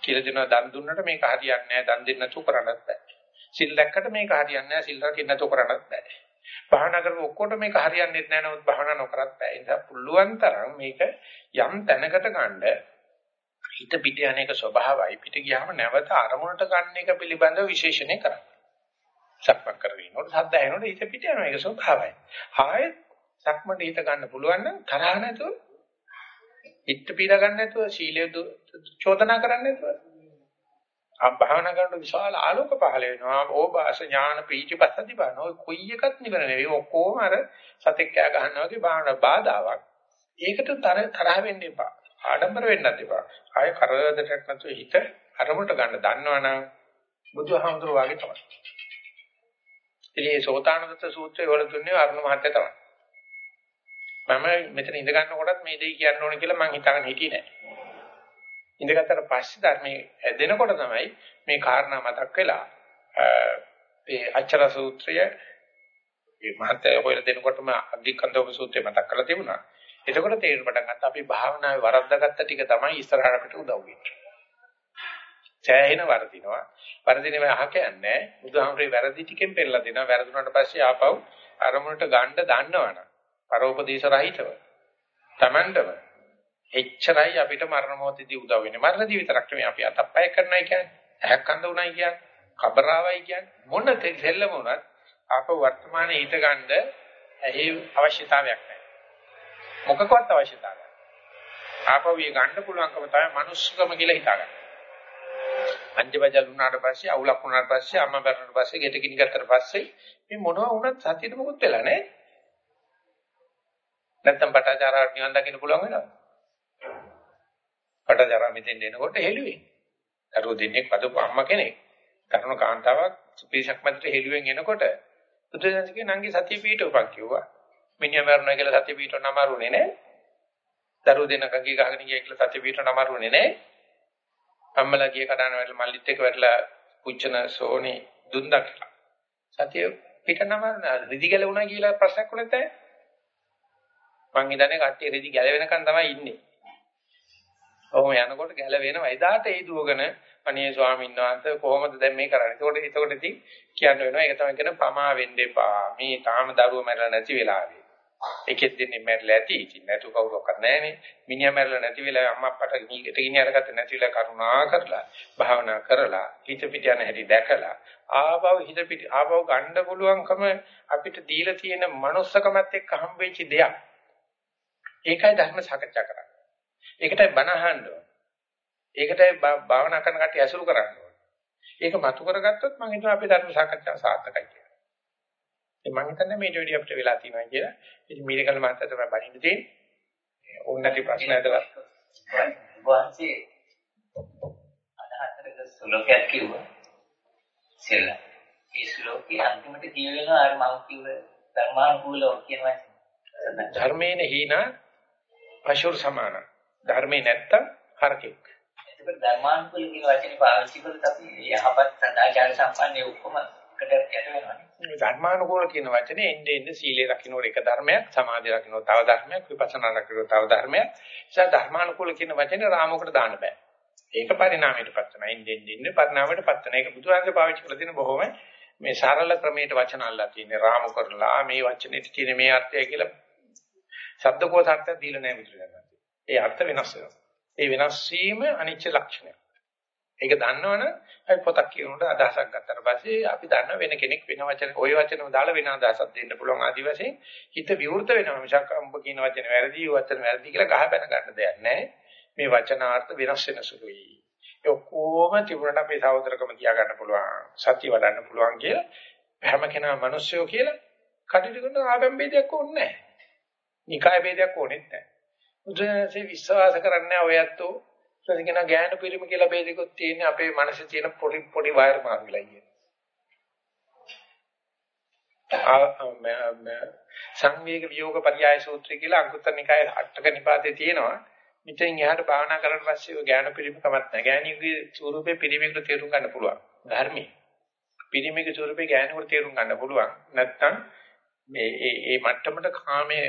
කියලා දෙනවා දන් දුන්නට මේක හරියන්නේ නැහැ දන් දෙන්න නැතුව කරන්නත් බෑ. සිල් දැක්කට මේක හරියන්නේ නැහැ සිල් රකින්න නැතුව කරන්නත් බෑ. භාවනා කරන ඔක්කොට මේක හරියන්නේ නැහැ නමුත් භාවනා නොකරත් බෑ. ඒ නිසා පුළුවන් තරම් මේක යම් තැනකට ගන්න හිත පිට යන්නේක ස්වභාවයි. පිට ගියාම නැවත අරමුණට ගන්න එක පිළිබඳව විශේෂණය කරන්න. සක්මන් කරගෙනනොත් සද්ද ඇහෙනොත් හිත පිට යනවා ඒක ස්වභාවයි. ආයෙත් සක්මන්ට හිත ගන්න පුළුවන් නම් තරහ නැතුව හිත පීඩ ගන්න නැතුව සීලය චෝදනා කරන්න නැතුව ආ භාවනා කරනකොට විශාල ආලෝක පහළ වෙනවා. ඕබාස ඥාන පීචපස්සති බන ඔය කොයි එකක් නිවන නෙවෙයි. ඔක්කොම අර සතෙක් කෑ ගහනවා වගේ භාවනා බාධාවක්. ඒකට තර තරහ වෙන්න එපා. ආඩම්බර වෙන්නත් එපා. ආය කරදරයක් නැතුව හිත අරමුණට ගන්න දන්නවනම් බුදුහාමුදුරුවෝ වගේ තමයි. ඉතින් මේ සෝතානදත්ත සූත්‍රය වල දුන්නේ අරුණ මහත්තයා තමයි. මම මෙතන ඉඳ ගන්නකොටත් මේ දෙයි කියන්න ඕන කියලා මං හිතාගෙන හිටියේ නෑ. ඉඳගත්තට පස්සේ ධර්මයේ ඇදෙනකොට තමයි මේ කාරණා මතක් වෙලා ඒ අච්චර සූත්‍රය මේ මහත්ය හොයලා දෙනකොටම අග්ගිකන්දෝප සූත්‍රය මතක් කරලා තිබුණා. එතකොට තේරෙන්න පටන් ගත්තා අපි භාවනාවේ වරද්දාගත්ත ටික තමයි ඉස්සරහට අපිට උදව් වෙන්නේ. සෑහෙන වර්ධිනවා. වර්ධිනේ අහ කියන්නේ බුදුහාමුදුරේ වැරදි ටිකෙන් පෙන්නලා දෙනවා. වැරදුනට පස්සේ ආපහු අරමුණට ගන්න දන්නවනම් පරෝපදේශ රහිතව. Tamandව. එච්චරයි අපිට මරණ මොහොතදී උදව් වෙන්නේ. මරණදී විතරක් නෙමෙයි අපි අතප්පය කරනයි කියන්නේ. ඇහක් කඳ උණයි කියන්නේ. කබරාවයි කියන්නේ. මොන දෙල්ලම උනත් අප වර්තමානයේ හිත ගන්න ඇහි අවශ්‍යතාවයක් නැහැ. මොකකවත් අවශ්‍යතාවයක්. ආපහු ඒ ගන්න පුළුවන්කම තමයි මනුස්සකම කියලා හිතාගන්න. පංචබජල් වුණාට පස්සේ අවුලක් වුණාට පස්සේ අම්මා බැරනට පස්සේ ගෙට කිනි ගත්තට පස්සේ මේ මොනවා වුණත් සතියට මොකුත් වෙලා නැහැ. නැත්තම් පටාචාරාවට නිවන් දකින්න පුළුවන් වෙනවද? පටාචාරා මෙතෙන් එනකොට හෙළුවේ. දරුවෝ දෙන්නෙක් පදපු අම්මා කෙනෙක්. තරුණ කාන්තාවක් පිරිසක් මැදට හෙළුවෙන් එනකොට බුදුසසුනේ නංගි සතිය පිටවපක් කිව්වා. මිනිහා මරනවා කියලා සතිය පිටව නමරුනේ නෑ. දරුවෝ දෙන කගේ ගහගෙන ගියා කියලා සතිය පිටව නමරුනේ නෑ. අම්මලා ගිය කඩන වෙල මල්ලිත් එක වැටලා පුච්චන සෝනේ දුන්දා කියලා. සතිය පිට නමරන රිදි ගැලුණා කියලා ප්‍රශ්නයක් උනත් නැහැ. මං හිතන්නේ කට්ටිය රිදි ගැලවෙනකන් තමයි ඉන්නේ. ඔහොම යනකොට ගැලවෙනවා. එදාට ඒ දුවගෙන අනේ ස්වාමීන් වහන්සේ කොහොමද දැන් මේ කරන්නේ? ඒකට ඒකට ඉතින් කියන්න වෙනවා. ඒක තමයි කියන පමා වෙන්න එපා. මේ තාම දරුවෝ මැරලා නැති වෙලාවේ. එකෙක් දෙන්නේ මැරලා ඇති. ඉතින් නැතු කවුරක්වත් නැහනේ. මිනිහා මැරලා නැති වෙලාවේ අම්මා අප්පට ගීකට ගිනි අරගත්ත නැති වෙලා කරුණා කරලා භාවනා කරලා හිත පිට යන හැටි දැකලා ආපහු හිත පිට ආපහු ගන්න පුළුවන්කම අපිට දීලා තියෙන manussකමත් එක්ක හම්බෙච්ච දෙයක්. ඒකයි ධර්ම සාකච්ඡා කරන්නේ. ඒකටයි බණ අහන්න ඕන. ඒකටයි භාවනා කරන කට්ටිය ඇසුරු කරන්න ඕන. ඒක මතු කරගත්තොත් මම හිතනවා අපේ ධර්ම සාකච්ඡාව සාර්ථකයි කියලා. ඒ මම හිතන්නේ මේ ඩියුටි අපිට වෙලා තියෙනවා කියලා. ඉතින් මීරකල් මහත්තයා තමයි බණින්න තියෙන්නේ. ඕන නැති ප්‍රශ්න ඇදලා. වහන්සේ අදහසට සුලෝකයක් කිව්වා. සෙල්ල. ඒ ශ්ලෝකයේ අන්තිමට කියවෙනවා අර මම කිව්ව ධර්මානුකූලව කියන වචනේ. ධර්මේන හීන පශුර් සමාන. ධර්මේ නැත්තම් හරකෙක්. එතකොට ධර්මානුකූල කියන වචනේ පාවිච්චි කරලා අපි යහපත් සදාචාර සම්පන්න ඔක්කොම එකට යට වෙනවානේ. ධර්මානුකූල කියන වචනේ එන්නේ එන්නේ සීලේ රකින්නෝ එක ධර්මයක්, සමාධි රකින්නෝ තව ධර්මයක්, විපස්සනා රකින්නෝ තව ධර්මයක්. නිසා ධර්මානුකූල කියන වචනේ රාමයකට දාන්න බෑ. ඒක පරිණාමයට පත් වෙනවා. එන්නේ එන්නේ පරිණාමයට පත් වෙනවා. ඒක බුදුහාමගේ පාවිච්චි කරලා තියෙන බොහොම මේ සරල ක්‍රමයට වචන අල්ලලා තියෙන්නේ රාම කරලා මේ වචනේ තියෙන මේ අර්ථය කියලා ශබ්දකෝස අර්ථය දීලා නැහැ බුදුරජාණන්. ඒ අර්ථ වෙනස් වෙනවා. ඒ වෙනස් වීම අනිච්ච ලක්ෂණයක්. ඒක දන්නවනම් අපි පොතක් කියනකොට අදහසක් ගත්තට පස්සේ අපි දන්න වෙන කෙනෙක් වෙන වචන ওই වචනම දාලා වෙන අදහසක් දෙන්න පුළුවන් ආදි වශයෙන් හිත විවෘත වෙනවා මිසක් අම්බ කියන වචන වැරදි වචන වැරදි කියලා ගහ බැන ගන්න දෙයක් නැහැ. මේ වචනාර්ථ වෙනස් වෙන සුළුයි. ඒ ඔක්කොම තිබුණට අපි සහෝදරකම තියා ගන්න පුළුවන්. සත්‍ය වඩන්න පුළුවන් කියලා හැම කෙනා මිනිස්සුયો කියලා කටයුතු කරන ආගම් ભેදයක් ඕනේ නැහැ. නිකාය ભેදයක් ඕනෙත් නැහැ. බුදුන්සේ විශ්වාස කරන්නේ ඔය ඇත්තෝ ඊට කියන ගෑනු පිරිමි කියලා බෙදෙකොත් තියෙන අපේ මනසේ තියෙන පොඩි පොඩි වයර් මාර්ගලයි කියන්නේ සංවේග විయోగ පරියාය සූත්‍රය කියලා අංගුත්තර නිකායේ අටක නිපාතේ තියෙනවා. මෙතෙන් එහාට භාවනා කරලා පස්සේ ඔය ගෑනු පිරිමි කමක් නැහැ. ගෑණියගේ ස්වරූපේ පිරිමිකට තේරුම් ගන්න පුළුවන්. ධර්මී පිරිමික ස්වරූපේ ගෑනුවර තේරුම් ගන්න පුළුවන්. නැත්තම් මේ ඒ ඒ මට්ටමට කාමයේ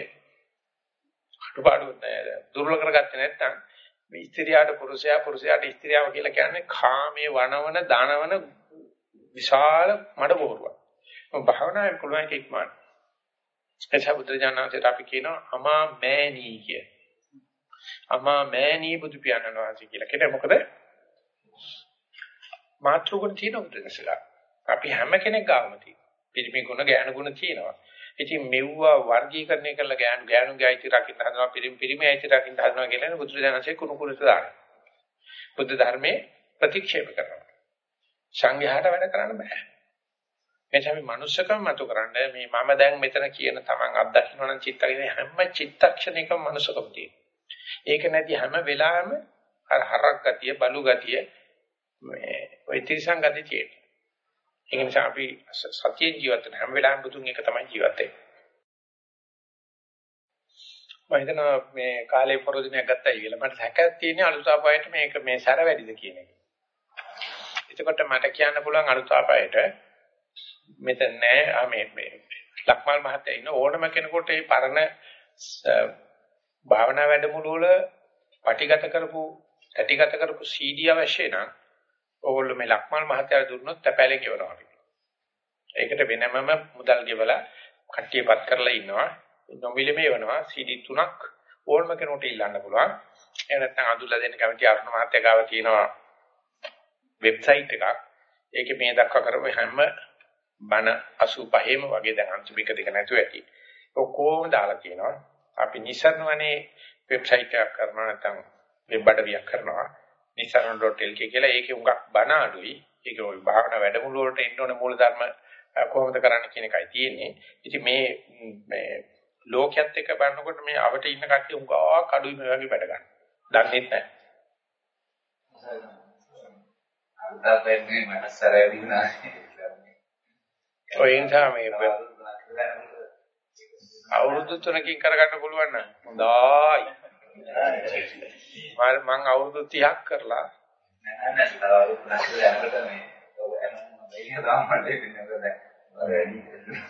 අඩුපාඩු දුර්වල කරගත්තේ නැත්තම් මේ ස්ත්‍රියට පුරුෂයා පුරුෂයාට ස්ත්‍රියව කියලා කියන්නේ කාමයේ වනවන දානවන විශාල මඩ බෝරුවක්. මොකද භාවනාවේ පුළුවන් එක ඉක්මන. එතකොට බුදුරජාණන්සේට අපි කියනවා අමා මෑණී කිය. අමා මෑණී බුදු පියාණන් වහන්සේ කියලා. කියන්නේ මොකද? මාත්‍රුගුණ තියෙන බුදුරජාණන්සලා. අපි හැම කෙනෙක් ගාවම තියෙනවා. පිරිමි ගුණ, ඥාන ගුණ තියෙනවා. ඉතින් මෙව්වා වර්ගීකරණය කරලා ගෑනු ගෑනුගේ අයිති රකින්න හදනවා පිරිමි පිරිමි අයිති රකින්න හදනවා කියලා බුදුරජාණන්සේ කුණු කුරුට දානවා. බුද්ධ ධර්මයේ ප්‍රතික්ෂේප කරනවා. සංඝයාට වැඩ කරන්න බෑ. එනිසා මේ මනුස්සකම මතු කරන්නේ මේ මම දැන් මෙතන කියන තමන් අත්දකින්න නම් චිත්තකේ හැම චිත්තක්ෂණයකම මනුස්සකම තියෙනවා. ඒක නැති හැම වෙලාවෙම අර හරක් ගතිය බලු ගතිය මේ ওই තිරසං ගතිය තියෙනවා. ඒ නිසා අපි සතියෙන් ජීවත් වෙන හැම වෙලාවෙම බුදුන් එක තමයි ජීවත් වෙන්නේ. මම හිතනවා මේ කාලේ පොරොදිනයක් ගත්තයි කියලා. මට හැකක් තියෙන අලුතාපායට මේක මේ සැර වැඩිද කියන එක. එතකොට මට කියන්න පුළුවන් අලුතාපායට මෙතන නෑ මේ මේ ලක්මල් මහත්තයා ඉන්න ඕනම කෙනෙකුට මේ පරණ භාවනා වැඩමුළු වල පටිගත කරපු ඇටිගත කරපු CD අවශ්‍ය නම් ඕගොල්ලෝ මේ ලක්මල් මහත්තයාට දුන්නොත් තැපැලේ ගෙවනවා. ඒකට වෙනමම මුදල් ගෙවලා කට්ටියපත් කරලා ඉන්නවා. නොමිලේ වෙනවා CD තුනක් ඕනම කෙනෙකුට ඉල්ලන්න පුළුවන්. එහෙම නැත්නම් අඳුල්ලා දෙන්න කැමති අරුණ මහත්තයා ගාව තියෙනවා වෙබ්සයිට් එකක්. ඒකේ මේ දක්වා කරපු හැම බණ 85ම වගේ දැන් අන්තිම එක දෙක නැතුව ඇති. ඔක්කොම දාලා තියෙනවා. අපි නිසරණවනේ වෙබ්සයිට් එකක් කරනවා නැත්නම් වෙබ් අඩවියක් කරනවා. nisarana.lk කියලා ඒකේ උඟක් බණ අඩුයි. ඒක ওই භාවනා වැඩමුළු වලට එන්න ඕන මූලධර්ම කොහොමද කරන්න කියන එකයි තියෙන්නේ. ඉතින් මේ මේ ලෝකයේත් එක බලනකොට මේ අවට ඉන්න කට්ටිය උඟා කඩුයි මේ වගේ වැඩ ගන්න. දන්නේ නැහැ. අතපෙන්නේ මනසරය දිනා. ඔය නිසා මේ අවුරුදු 3කින් කරගන්න පුළුවන් නම් හොඳයි. මම අවුරුදු 30ක් කරලා නෑ නෑ තව ප්‍රශ්න යනකොට මේ ඔය එනවා මේක තමයි මට ඉන්නේ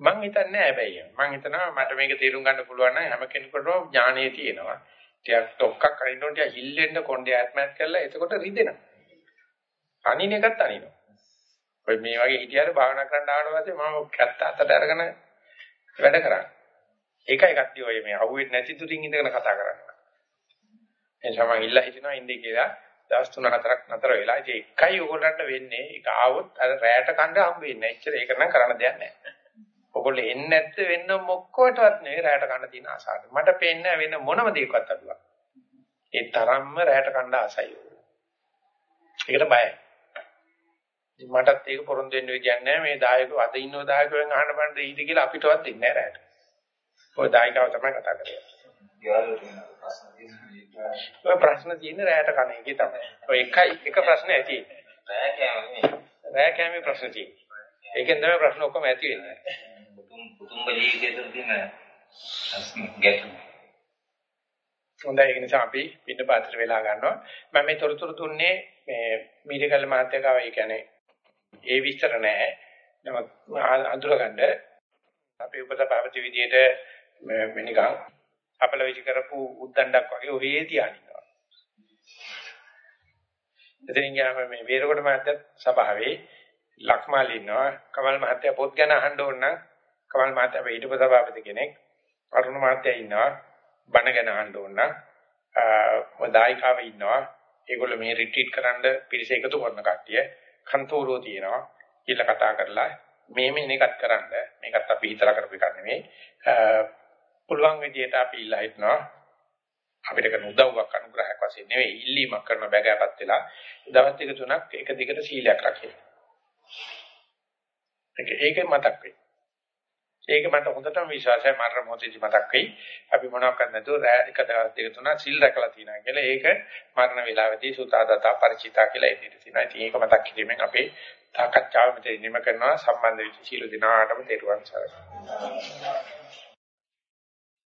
මං හිතන්නේ හැබැයි මං හිතනවා මට මේක තේරුම් ගන්න පුළුවන් නම් හැම කෙනෙකුටම ඥාණය තියෙනවා. ටිකක් ඩොක්කක් අරින්න ටික හිල්ලෙන්න කොණ්ඩේ ආත්මයක් කරලා එතකොට රිදෙනවා. අනින එකත් අනිනවා. ඔය මේ වගේ හිටියට භාවනා කරන්න ආවට පස්සේ මම කැත්ත අතට අරගෙන වැඩ කරන්නේ. ඒකයි කට්ටිය ඔය මේ අහුවෙන්නේ නැති තුරින් ඉඳගෙන කතා කරන්නේ. එනිසා මම ඉල්ලා හිටිනවා ඉන්නේ කියලා දවස් 3-4ක් නතර වෙලා. ඉතින් එකයි ඕගොල්ලන්ට වෙන්නේ ඒක ආවොත් අර රැයට කන්න හම්බ වෙන්නේ නැහැ. එච්චර ඒක නම් කරන්න දෙයක් නැහැ. ඔයගොල්ලෝ එන්නේ නැත්te වෙන්න මොක්කොටවත් නෙවෙයි රැයට කන්න තියෙන ආසාවට. මට පේන්නේ වෙන මොනම දෙයක්වත් අඩුවක්. ඒ තරම්ම රැයට කන්න ආසයි. ඒකට බයයි. මටත් ඒක පොරොන්දු වෙන්න විදියක් නැහැ. මේ දායකව අද ඉන්නව දායකවෙන් අහන්න බෑ ඊට කියලා අපිටවත් දෙන්නේ නැහැ රැයට. ඔය දායකව තමයි කතා කරන්නේ. ඔය ප්‍රශ්න තියෙන්නේ රැයට කන එකේ තමයි. ඔය එකයි එක ප්‍රශ්නේ ඇති. රෑ කෑමනේ. රැය කෑමේ ප්‍රශ්න තියෙන්නේ. ඒකෙන් තමයි ප්‍රශ්න ඔක්කොම ඇති වෙන්නේ. පුතුම් පුතුම්බ ජීවිතය තුළ තියෙන ගැටුම්. හොඳයි ඒ නිසා අපි පින්න පාත්‍ර වෙලා ගන්නවා. මම මේ තොරතුරු දුන්නේ මේ මීඩිකල් මාත්‍යකාව ඒ කියන්නේ ඒ විස්තර නැහැ. නමුත් අඳුරගන්න අපේ උපසභාපති විදියට මේ නිකන් අපල විච කරපු උද්දණ්ඩක් වගේ ඔහේ තියානිනවා. එතනින් ගියාම මේ වේරකොට මහත්තයත් සභාවේ ලක්මාල් ඉන්නවා. කමල් මහත්තයා පොත් ගැන අහන්න ඕන නම් කමල් මහත්තයා අපේ ඊටප සභාපති කෙනෙක්. අරුණ මහත්තයා ඉන්නවා. බණ ගැන අහන්න ඕන නම් දායිකාව ඉන්නවා. ඒගොල්ලෝ මේ රිට්‍රීට් කරන්න පිරිස එකතු කරන කට්ටිය. කන්තෝරෝ තියෙනවා. කියලා කතා කරලා මේ මේ එකක් කරන්න. මේකත් අපි හිතලා කරපු එකක් නෙමෙයි. පුළුවන් විදියට අපි ඉල්ලා හිටනවා. අපිට කරන උදව්වක් අනුග්‍රහයක් වශයෙන් නෙවෙයි ඉල්ලීමක් කරන බැගෑපත් වෙලා දවස් දෙක තුනක් එක දිගට සීලයක් රකින්න. ඒක ඒක මතක් වෙයි. ඒක මට හොඳටම විශ්වාසයි මරණ මොහොතේදී මතක් වෙයි. අපි මොනවක් කරන්නද රෑ එක දවස් දෙක තුනක් සිල් රැකලා තියෙනවා කියලා. ඒක මරණ වේලාවේදී සුතාදතා ಪರಿචිතා කියලා එදිට තියෙනවා. ඉතින් ඒක මතක් කිරීමෙන් අපේ සාකච්ඡාව මෙතන නිම කරනවා සම්බන්ධ වෙච්ච සීල දිනාටම තෙරුවන් සරණයි.